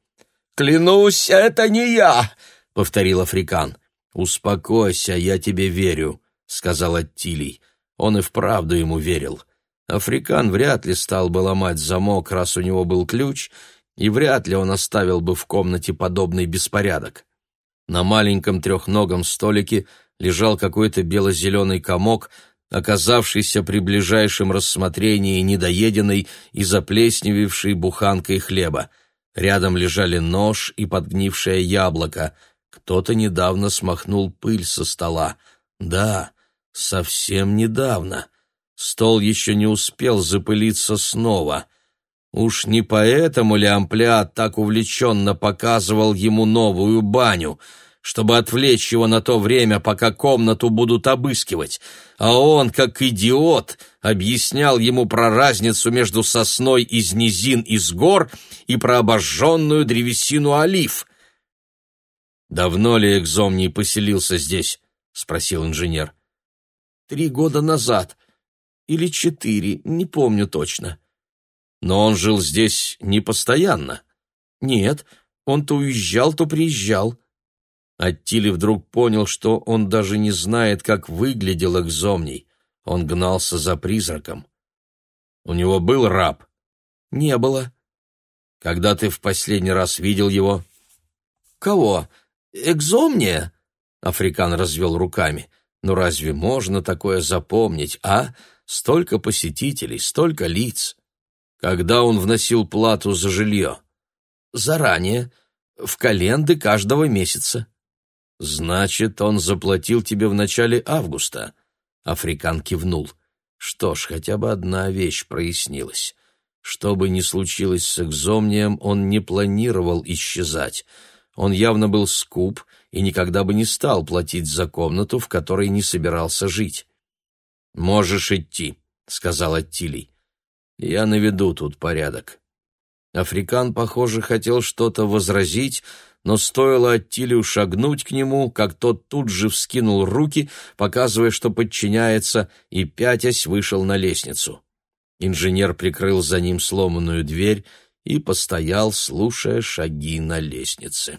«Клянусь, это не я!» — повторил Африкан. «Успокойся, я тебе верю», — сказал Аттилий. Он и вправду ему верил. Африкан вряд ли стал бы ломать замок, раз у него был ключ, и вряд ли он оставил бы в комнате подобный беспорядок. На маленьком трехногом столике лежал какой-то бело-зеленый комок, оказавшийся при ближайшем рассмотрении недоеденной и заплесневевшей буханкой хлеба. Рядом лежали нож и подгнившее яблоко. Кто-то недавно смахнул пыль со стола. Да, совсем недавно. Стол еще не успел запылиться снова. Уж не поэтому ли Амплиат так увлеченно показывал ему новую баню, чтобы отвлечь его на то время, пока комнату будут обыскивать, а он, как идиот, объяснял ему про разницу между сосной из низин из гор и про обожженную древесину олив. «Давно ли Экзомний поселился здесь?» — спросил инженер. «Три года назад. Или четыре, не помню точно». Но он жил здесь не постоянно. Нет, он то уезжал, то приезжал. Аттили вдруг понял, что он даже не знает, как выглядел Экзомний. Он гнался за призраком. У него был раб? Не было. Когда ты в последний раз видел его? Кого? Экзомния? Африкан развел руками. Ну разве можно такое запомнить, а? Столько посетителей, столько лиц. Когда он вносил плату за жилье? Заранее, в календы каждого месяца. Значит, он заплатил тебе в начале августа. Африкан кивнул. Что ж, хотя бы одна вещь прояснилась. Что бы ни случилось с экзомнием, он не планировал исчезать. Он явно был скуп и никогда бы не стал платить за комнату, в которой не собирался жить. «Можешь идти», — сказал Аттилий. «Я наведу тут порядок». Африкан, похоже, хотел что-то возразить, но стоило Аттилию шагнуть к нему, как тот тут же вскинул руки, показывая, что подчиняется, и, пятясь, вышел на лестницу. Инженер прикрыл за ним сломанную дверь и постоял, слушая шаги на лестнице.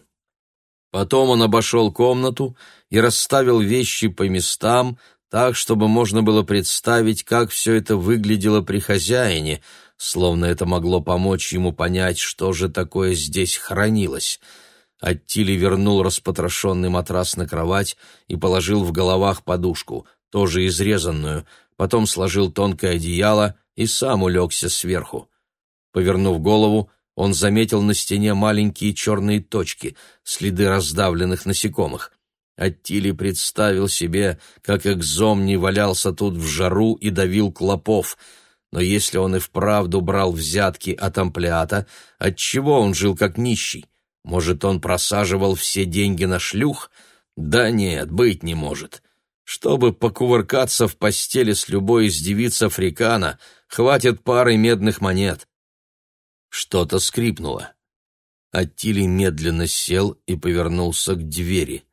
Потом он обошел комнату и расставил вещи по местам, так, чтобы можно было представить, как все это выглядело при хозяине, словно это могло помочь ему понять, что же такое здесь хранилось. Аттили вернул распотрошенный матрас на кровать и положил в головах подушку, тоже изрезанную, потом сложил тонкое одеяло и сам улегся сверху. Повернув голову, он заметил на стене маленькие черные точки, следы раздавленных насекомых. Аттили представил себе, как экзом не валялся тут в жару и давил клопов. Но если он и вправду брал взятки от амплиата, отчего он жил как нищий? Может, он просаживал все деньги на шлюх? Да нет, быть не может. Чтобы покувыркаться в постели с любой из девиц Африкана, хватит пары медных монет. Что-то скрипнуло. Аттили медленно сел и повернулся к двери.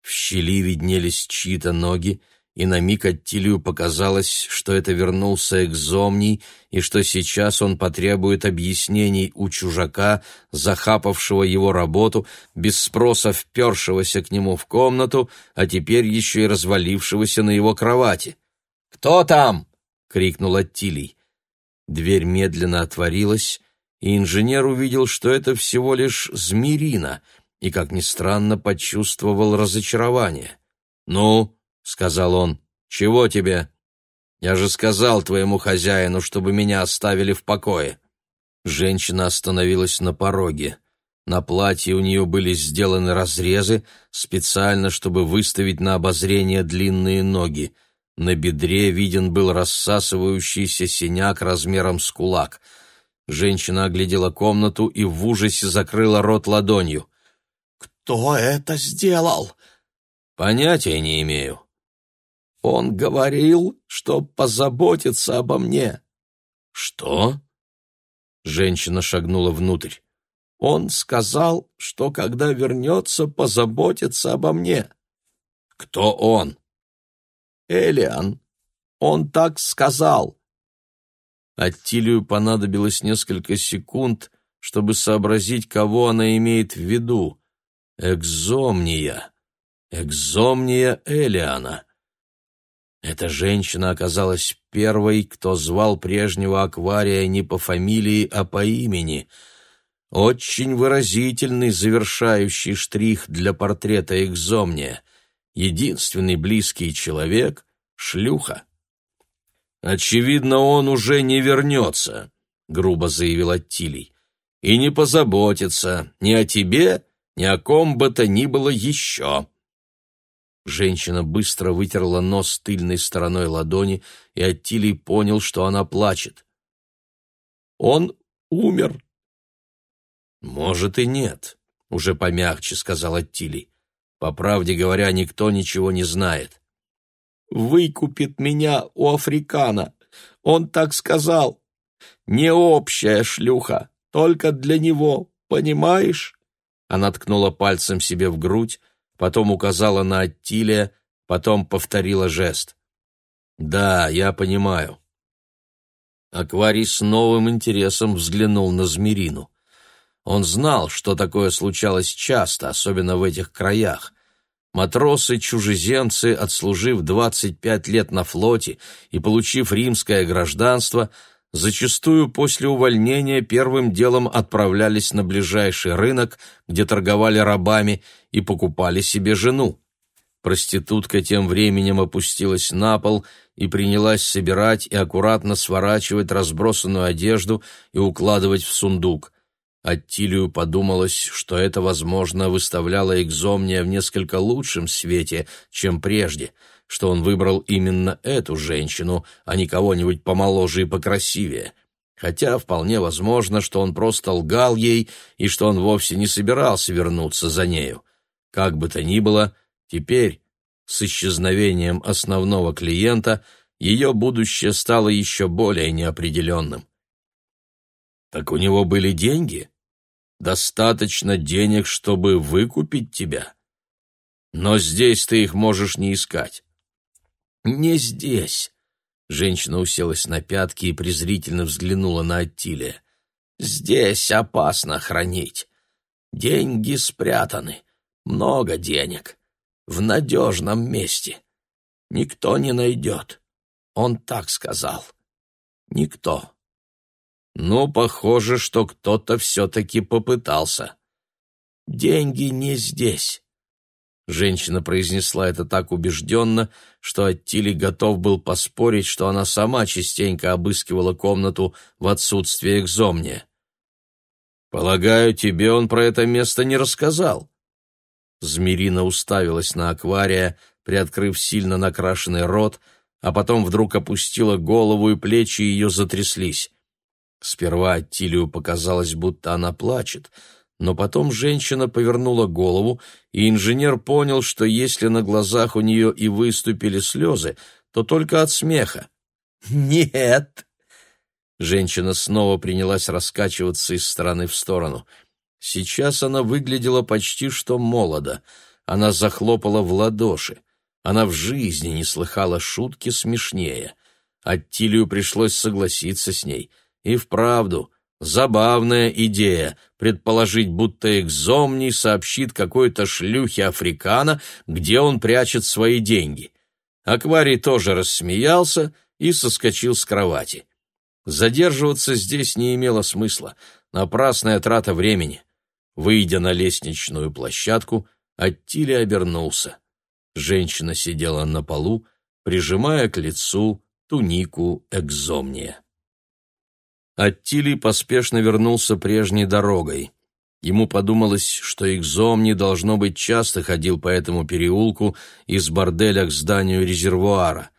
В щели виднелись чьи-то ноги, и на миг Аттилию показалось, что это вернулся экзомний, и что сейчас он потребует объяснений у чужака, захапавшего его работу, без спроса впершегося к нему в комнату, а теперь еще и развалившегося на его кровати. «Кто там?» — крикнул Аттилий. Дверь медленно отворилась, и инженер увидел, что это всего лишь Змирина — и, как ни странно, почувствовал разочарование. «Ну?» — сказал он. «Чего тебе? Я же сказал твоему хозяину, чтобы меня оставили в покое». Женщина остановилась на пороге. На платье у нее были сделаны разрезы, специально, чтобы выставить на обозрение длинные ноги. На бедре виден был рассасывающийся синяк размером с кулак. Женщина оглядела комнату и в ужасе закрыла рот ладонью. «Кто это сделал?» «Понятия не имею». «Он говорил, что позаботится обо мне». «Что?» Женщина шагнула внутрь. «Он сказал, что когда вернется, позаботится обо мне». «Кто он?» «Элиан. Он так сказал». Аттилию понадобилось несколько секунд, чтобы сообразить, кого она имеет в виду. Экзомния. Экзомния Элиана. Эта женщина оказалась первой, кто звал прежнего аквария не по фамилии, а по имени. Очень выразительный завершающий штрих для портрета экзомния. Единственный близкий человек — шлюха. «Очевидно, он уже не вернется», — грубо заявил Аттилий, — «и не позаботится ни о тебе, ни о ком бы то ни было еще. Женщина быстро вытерла нос тыльной стороной ладони, и Аттилий понял, что она плачет. «Он умер». «Может и нет», — уже помягче сказал Аттилий. «По правде говоря, никто ничего не знает». «Выкупит меня у африкана. Он так сказал. Не общая шлюха, только для него, понимаешь?» Она ткнула пальцем себе в грудь, потом указала на Аттилия, потом повторила жест. «Да, я понимаю». Акварий с новым интересом взглянул на Змирину. Он знал, что такое случалось часто, особенно в этих краях. Матросы-чужеземцы, отслужив 25 лет на флоте и получив римское гражданство, зачастую после увольнения первым делом отправлялись на ближайший рынок, где торговали рабами, и покупали себе жену. Проститутка тем временем опустилась на пол и принялась собирать и аккуратно сворачивать разбросанную одежду и укладывать в сундук. Аттилию подумалось, что это, возможно, выставляло экзомния в несколько лучшем свете, чем прежде — что он выбрал именно эту женщину, а не кого-нибудь помоложе и покрасивее. Хотя вполне возможно, что он просто лгал ей и что он вовсе не собирался вернуться за нею. Как бы то ни было, теперь, с исчезновением основного клиента, ее будущее стало еще более неопределенным. «Так у него были деньги?» достаточно денег, чтобы выкупить тебя. Но здесь ты их можешь не искать. Не здесь. Женщина уселась на пятки и презрительно взглянула на Аттилия. Здесь опасно хранить. Деньги спрятаны, много денег, в надежном месте. Никто не найдет. Он так сказал. Никто. Ну, похоже, что кто-то все-таки попытался. Деньги не здесь. Женщина произнесла это так убежденно, что Аттили готов был поспорить, что она сама частенько обыскивала комнату в отсутствие экзомния. «Полагаю, тебе он про это место не рассказал?» Змирина уставилась на аквария, приоткрыв сильно накрашенный рот, а потом вдруг опустила голову, и плечи ее затряслись. Сперва Аттилию показалось, будто она плачет, но потом женщина повернула голову, и инженер понял, что если на глазах у нее и выступили слезы, то только от смеха. «Нет!» Женщина снова принялась раскачиваться из стороны в сторону. Сейчас она выглядела почти что молодо. Она захлопала в ладоши. Она в жизни не слыхала шутки смешнее. Аттилию пришлось согласиться с ней — и вправду, забавная идея предположить, будто экзомний сообщит какой-то шлюхе Африкана, где он прячет свои деньги. Акварий тоже рассмеялся и соскочил с кровати. Задерживаться здесь не имело смысла, напрасная трата времени. Выйдя на лестничную площадку, Аттили обернулся. Женщина сидела на полу, прижимая к лицу тунику экзомния. Аттилий поспешно вернулся прежней дорогой. Ему подумалось, что Икзомни, должно быть, часто ходил по этому переулку из борделя к зданию резервуара.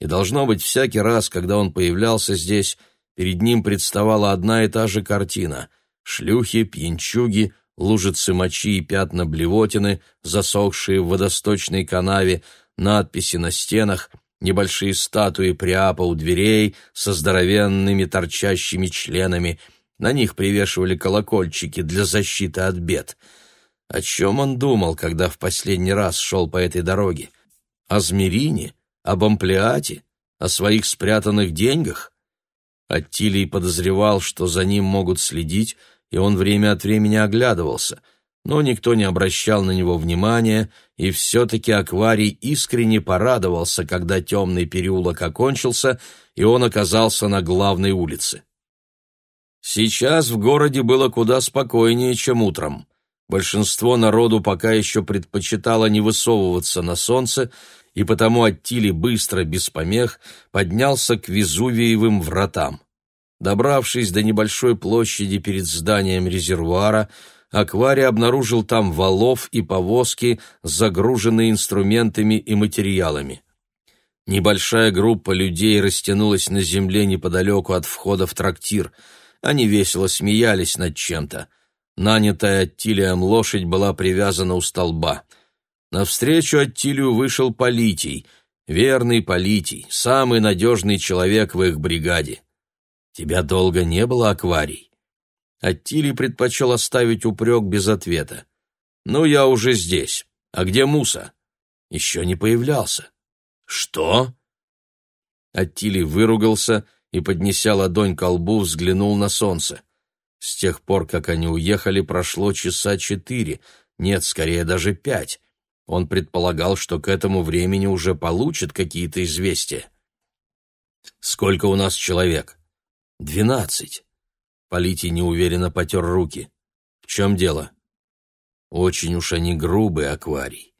И, должно быть, всякий раз, когда он появлялся здесь, перед ним представала одна и та же картина — шлюхи, пьянчуги, лужицы мочи и пятна блевотины, засохшие в водосточной канаве, надписи на стенах — небольшие статуи Приапа у дверей со здоровенными торчащими членами. На них привешивали колокольчики для защиты от бед. О чем он думал, когда в последний раз шел по этой дороге? О Змерине? Об амплиате? О своих спрятанных деньгах? Аттилий подозревал, что за ним могут следить, и он время от времени оглядывался — но никто не обращал на него внимания, и все-таки акварий искренне порадовался, когда темный переулок окончился, и он оказался на главной улице. Сейчас в городе было куда спокойнее, чем утром. Большинство народу пока еще предпочитало не высовываться на солнце, и потому Аттили быстро, без помех, поднялся к Везувиевым вратам. Добравшись до небольшой площади перед зданием резервуара, Акварий обнаружил там валов и повозки, загруженные инструментами и материалами. Небольшая группа людей растянулась на земле неподалеку от входа в трактир. Они весело смеялись над чем-то. Нанятая Аттилием лошадь была привязана у столба. Навстречу Аттилию вышел Политий, верный Политий, самый надежный человек в их бригаде. «Тебя долго не было, Акварий?» Аттили предпочел оставить упрек без ответа. «Ну, я уже здесь. А где Муса?» «Еще не появлялся». «Что?» Аттили выругался и, поднеся ладонь ко лбу, взглянул на солнце. С тех пор, как они уехали, прошло часа четыре, нет, скорее даже пять. Он предполагал, что к этому времени уже получит какие-то известия. «Сколько у нас человек?» «Двенадцать». Политий неуверенно потер руки. «В чем дело?» «Очень уж они грубые, акварий».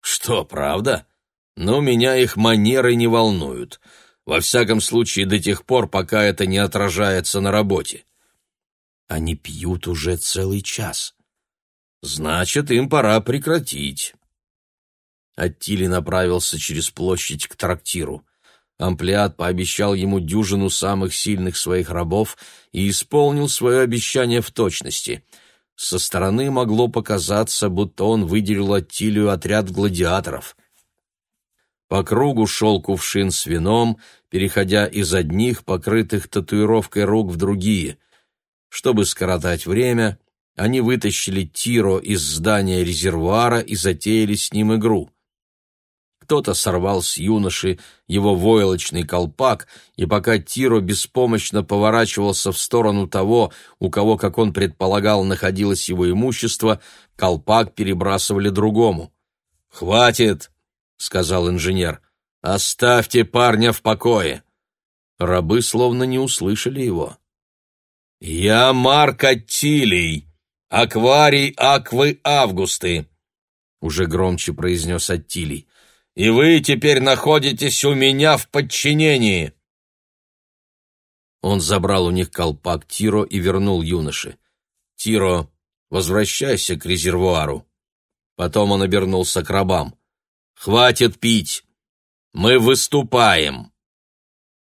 «Что, правда? Но меня их манеры не волнуют. Во всяком случае, до тех пор, пока это не отражается на работе». «Они пьют уже целый час». «Значит, им пора прекратить». Аттили направился через площадь к трактиру. Амплиат пообещал ему дюжину самых сильных своих рабов и исполнил свое обещание в точности. Со стороны могло показаться, будто он выделил Аттилию отряд гладиаторов. По кругу шел кувшин с вином, переходя из одних, покрытых татуировкой рук, в другие. Чтобы скоротать время, они вытащили Тиро из здания резервуара и затеяли с ним игру. Кто-то сорвал с юноши его войлочный колпак, и пока Тиро беспомощно поворачивался в сторону того, у кого, как он предполагал, находилось его имущество, колпак перебрасывали другому. «Хватит!» — сказал инженер. «Оставьте парня в покое!» Рабы словно не услышали его. «Я Марк Аттилий, акварий Аквы Августы», — уже громче произнес Аттилий и вы теперь находитесь у меня в подчинении!» Он забрал у них колпак Тиро и вернул юноше. «Тиро, возвращайся к резервуару». Потом он обернулся к рабам. «Хватит пить! Мы выступаем!»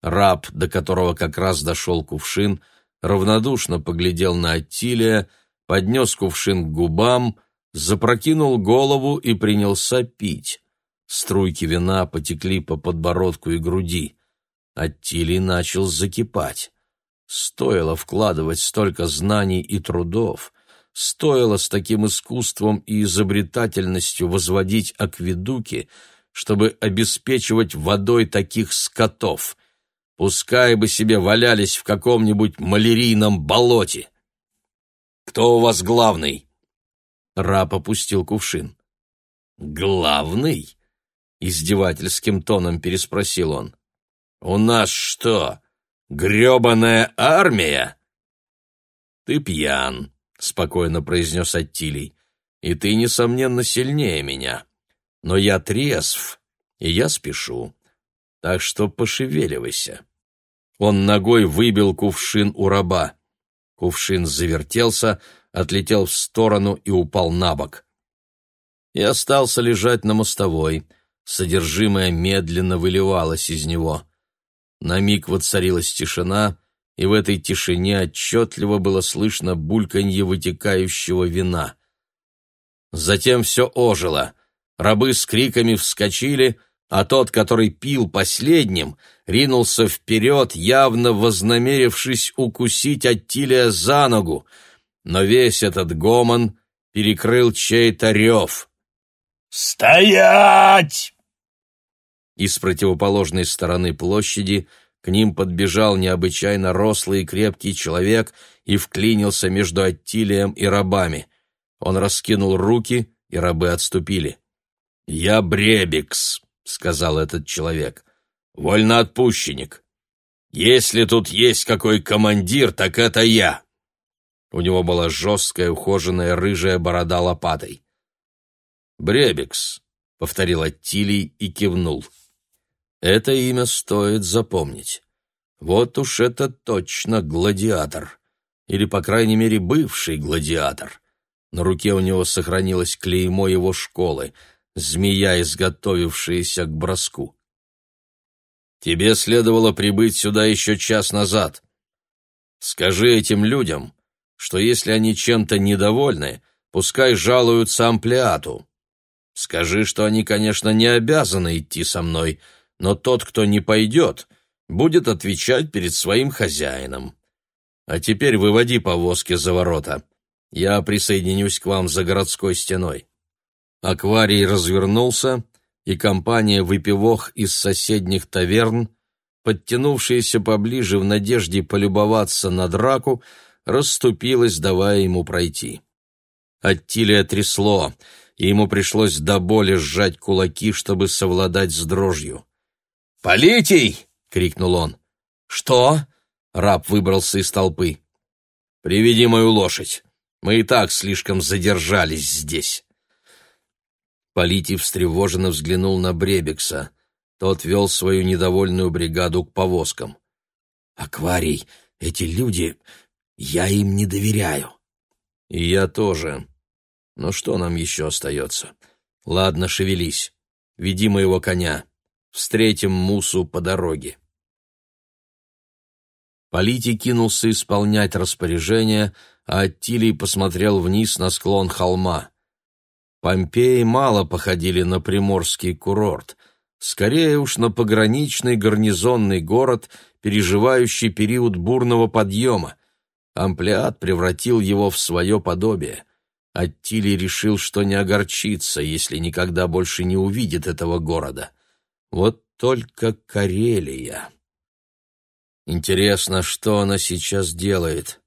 Раб, до которого как раз дошел кувшин, равнодушно поглядел на Аттилия, поднес кувшин к губам, запрокинул голову и принялся пить. Струйки вина потекли по подбородку и груди. Аттилий начал закипать. Стоило вкладывать столько знаний и трудов, стоило с таким искусством и изобретательностью возводить акведуки, чтобы обеспечивать водой таких скотов. Пускай бы себе валялись в каком-нибудь малярийном болоте. «Кто у вас главный?» Раб опустил кувшин. «Главный?» — издевательским тоном переспросил он. «У нас что, грёбаная армия?» «Ты пьян», — спокойно произнес Аттилий, «и ты, несомненно, сильнее меня. Но я трезв, и я спешу, так что пошевеливайся». Он ногой выбил кувшин у раба. Кувшин завертелся, отлетел в сторону и упал на бок. И остался лежать на мостовой, содержимое медленно выливалось из него. На миг воцарилась тишина, и в этой тишине отчетливо было слышно бульканье вытекающего вина. Затем все ожило. Рабы с криками вскочили, а тот, который пил последним, ринулся вперед, явно вознамерившись укусить Аттилия за ногу, но весь этот гомон перекрыл чей-то рев. «Стоять!» И с противоположной стороны площади к ним подбежал необычайно рослый и крепкий человек и вклинился между Аттилием и рабами. Он раскинул руки, и рабы отступили. «Я Бребикс», — сказал этот человек, — «вольноотпущенник. Если тут есть какой командир, так это я». У него была жесткая, ухоженная рыжая борода лопатой. «Бребикс», — повторил Аттилий и кивнул. Это имя стоит запомнить. Вот уж это точно гладиатор. Или, по крайней мере, бывший гладиатор. На руке у него сохранилось клеймо его школы, змея, изготовившаяся к броску. Тебе следовало прибыть сюда еще час назад. Скажи этим людям, что если они чем-то недовольны, пускай жалуются амплиату. Скажи, что они, конечно, не обязаны идти со мной, — но тот, кто не пойдет, будет отвечать перед своим хозяином. А теперь выводи повозки за ворота. Я присоединюсь к вам за городской стеной». Акварий развернулся, и компания выпивох из соседних таверн, подтянувшаяся поближе в надежде полюбоваться на драку, расступилась, давая ему пройти. Аттилия трясло, и ему пришлось до боли сжать кулаки, чтобы совладать с дрожью. «Политий!» — крикнул он. «Что?» — раб выбрался из толпы. «Приведи мою лошадь. Мы и так слишком задержались здесь». Политий встревоженно взглянул на Бребекса. Тот вел свою недовольную бригаду к повозкам. «Акварий, эти люди... Я им не доверяю». «И я тоже. Но что нам еще остается? Ладно, шевелись. веди моего коня. Встретим Мусу по дороге». Политий кинулся исполнять распоряжение, а Аттилий посмотрел вниз на склон холма. Помпеи мало походили на приморский курорт, скорее уж на пограничный гарнизонный город, переживающий период бурного подъема. Амплиат превратил его в свое подобие. Аттилий решил, что не огорчится, если никогда больше не увидит этого города. Вот только Карелия. Интересно, что она сейчас делает.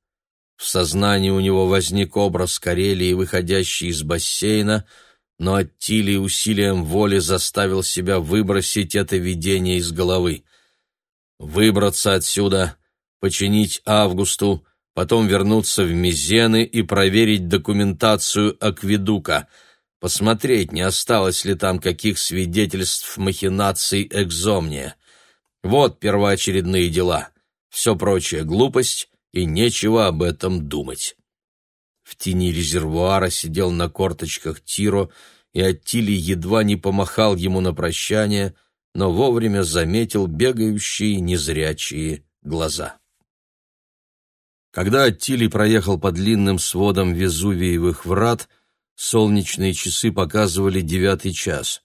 В сознании у него возник образ Карелии, выходящий из бассейна, но Аттилий усилием воли заставил себя выбросить это видение из головы. Выбраться отсюда, починить Августу, потом вернуться в Мизены и проверить документацию Акведука, посмотреть, не осталось ли там каких свидетельств махинаций экзомния. Вот первоочередные дела. Все прочее — глупость, и нечего об этом думать. В тени резервуара сидел на корточках Тиро, и Аттили едва не помахал ему на прощание, но вовремя заметил бегающие незрячие глаза. Когда Аттили проехал по длинным сводам Везувиевых врат, солнечные часы показывали девятый час.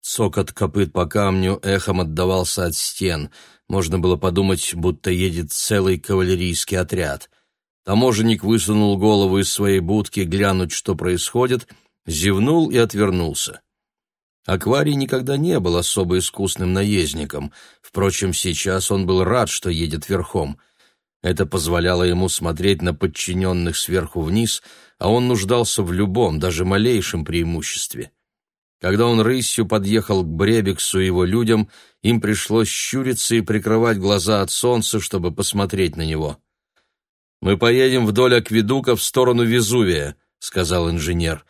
Цокот копыт по камню эхом отдавался от стен. Можно было подумать, будто едет целый кавалерийский отряд. Таможенник высунул голову из своей будки глянуть, что происходит, зевнул и отвернулся. Акварий никогда не был особо искусным наездником. Впрочем, сейчас он был рад, что едет верхом. Это позволяло ему смотреть на подчиненных сверху вниз, а он нуждался в любом, даже малейшем преимуществе. Когда он рысью подъехал к Бребексу и его людям, им пришлось щуриться и прикрывать глаза от солнца, чтобы посмотреть на него. «Мы поедем вдоль акведука в сторону Везувия», — сказал инженер.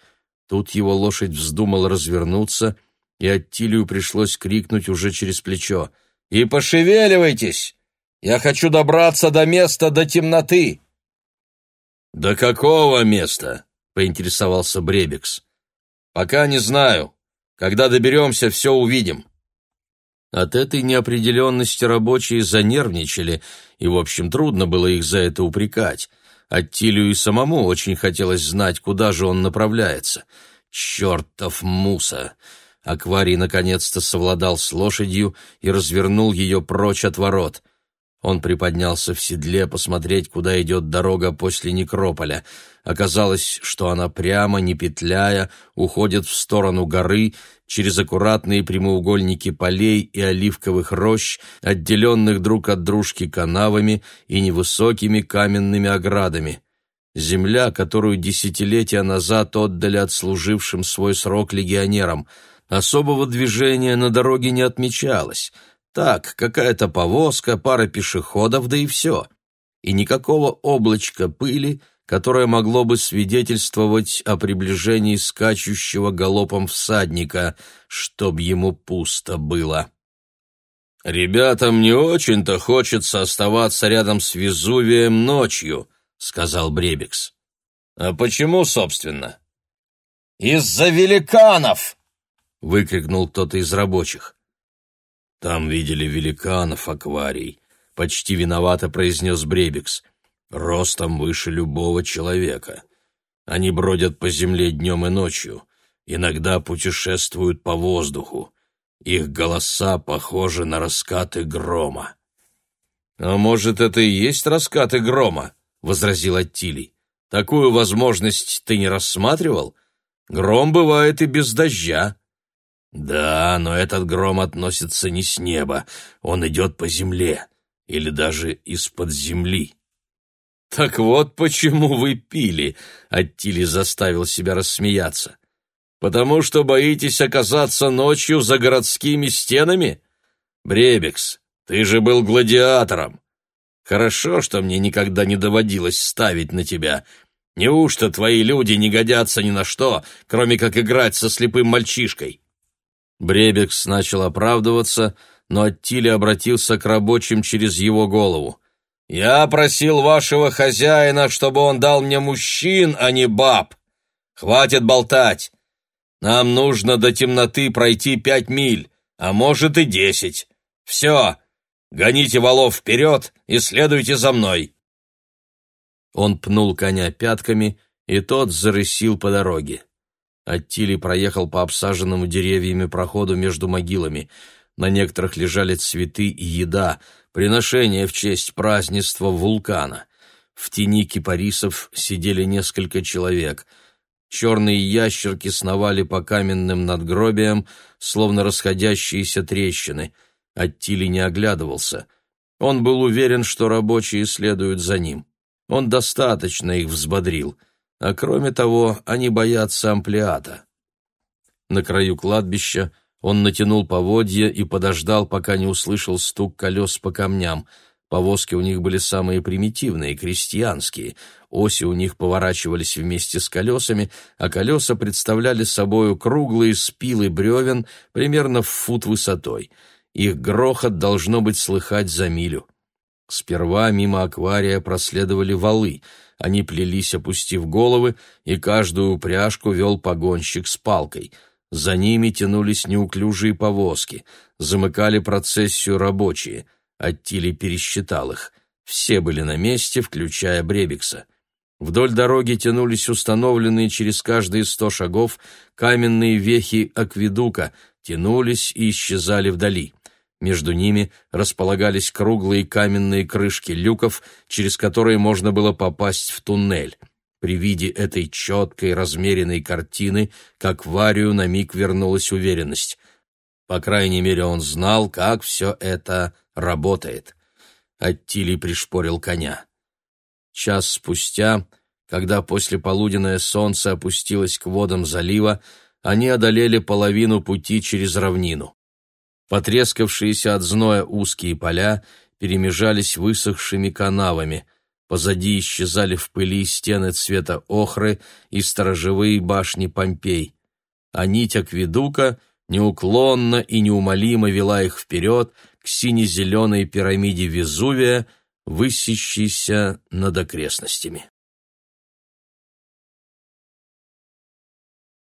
Тут его лошадь вздумала развернуться, и Аттилию пришлось крикнуть уже через плечо. «И пошевеливайтесь! Я хочу добраться до места до темноты!» «До какого места?» — поинтересовался Бребекс. «Пока не знаю. Когда доберемся, все увидим». От этой неопределенности рабочие занервничали, и, в общем, трудно было их за это упрекать. Аттилию и самому очень хотелось знать, куда же он направляется. «Чертов Муса!» Акварий наконец-то совладал с лошадью и развернул ее прочь от ворот — он приподнялся в седле посмотреть, куда идет дорога после некрополя. Оказалось, что она прямо, не петляя, уходит в сторону горы, через аккуратные прямоугольники полей и оливковых рощ, отделенных друг от дружки канавами и невысокими каменными оградами. Земля, которую десятилетия назад отдали отслужившим свой срок легионерам. Особого движения на дороге не отмечалось — так, какая-то повозка, пара пешеходов, да и все. И никакого облачка пыли, которое могло бы свидетельствовать о приближении скачущего галопом всадника, чтоб ему пусто было. «Ребятам не очень-то хочется оставаться рядом с Везувием ночью», — сказал Бребекс. «А почему, собственно?» «Из-за великанов!» — выкрикнул кто-то из рабочих. Там видели великанов акварий, почти виновато произнес Бребекс. Ростом выше любого человека. Они бродят по земле днем и ночью, иногда путешествуют по воздуху. Их голоса похожи на раскаты грома. «А может, это и есть раскаты грома?» — возразил Аттилий. «Такую возможность ты не рассматривал? Гром бывает и без дождя». Да, но этот гром относится не с неба, он идет по земле или даже из-под земли. Так вот почему вы пили, Аттили заставил себя рассмеяться. Потому что боитесь оказаться ночью за городскими стенами? Бребекс, ты же был гладиатором. Хорошо, что мне никогда не доводилось ставить на тебя. Неужто твои люди не годятся ни на что, кроме как играть со слепым мальчишкой? Бребекс начал оправдываться, но Аттили обратился к рабочим через его голову. «Я просил вашего хозяина, чтобы он дал мне мужчин, а не баб. Хватит болтать. Нам нужно до темноты пройти пять миль, а может и десять. Все, гоните валов вперед и следуйте за мной. Он пнул коня пятками, и тот зарысил по дороге. Аттили проехал по обсаженному деревьями проходу между могилами. На некоторых лежали цветы и еда, приношения в честь празднества вулкана. В тени кипарисов сидели несколько человек. Черные ящерки сновали по каменным надгробиям, словно расходящиеся трещины. Аттили не оглядывался. Он был уверен, что рабочие следуют за ним. Он достаточно их взбодрил — а кроме того, они боятся амплиата. На краю кладбища он натянул поводья и подождал, пока не услышал стук колес по камням. Повозки у них были самые примитивные, крестьянские. Оси у них поворачивались вместе с колесами, а колеса представляли собою круглые спилы бревен примерно в фут высотой. Их грохот должно быть слыхать за милю. Сперва мимо аквария проследовали валы — они плелись, опустив головы, и каждую упряжку вел погонщик с палкой. За ними тянулись неуклюжие повозки, замыкали процессию рабочие. Аттили пересчитал их. Все были на месте, включая Бребикса. Вдоль дороги тянулись установленные через каждые сто шагов каменные вехи акведука, тянулись и исчезали вдали. Между ними располагались круглые каменные крышки люков, через которые можно было попасть в туннель. При виде этой четкой, размеренной картины к акварию на миг вернулась уверенность. По крайней мере, он знал, как все это работает. Аттили пришпорил коня. Час спустя, когда послеполуденное солнце опустилось к водам залива, они одолели половину пути через равнину. Потрескавшиеся от зноя узкие поля перемежались высохшими канавами. Позади исчезали в пыли стены цвета охры и сторожевые башни Помпей. А нить акведука неуклонно и неумолимо вела их вперед к сине-зеленой пирамиде Везувия, высящейся над окрестностями.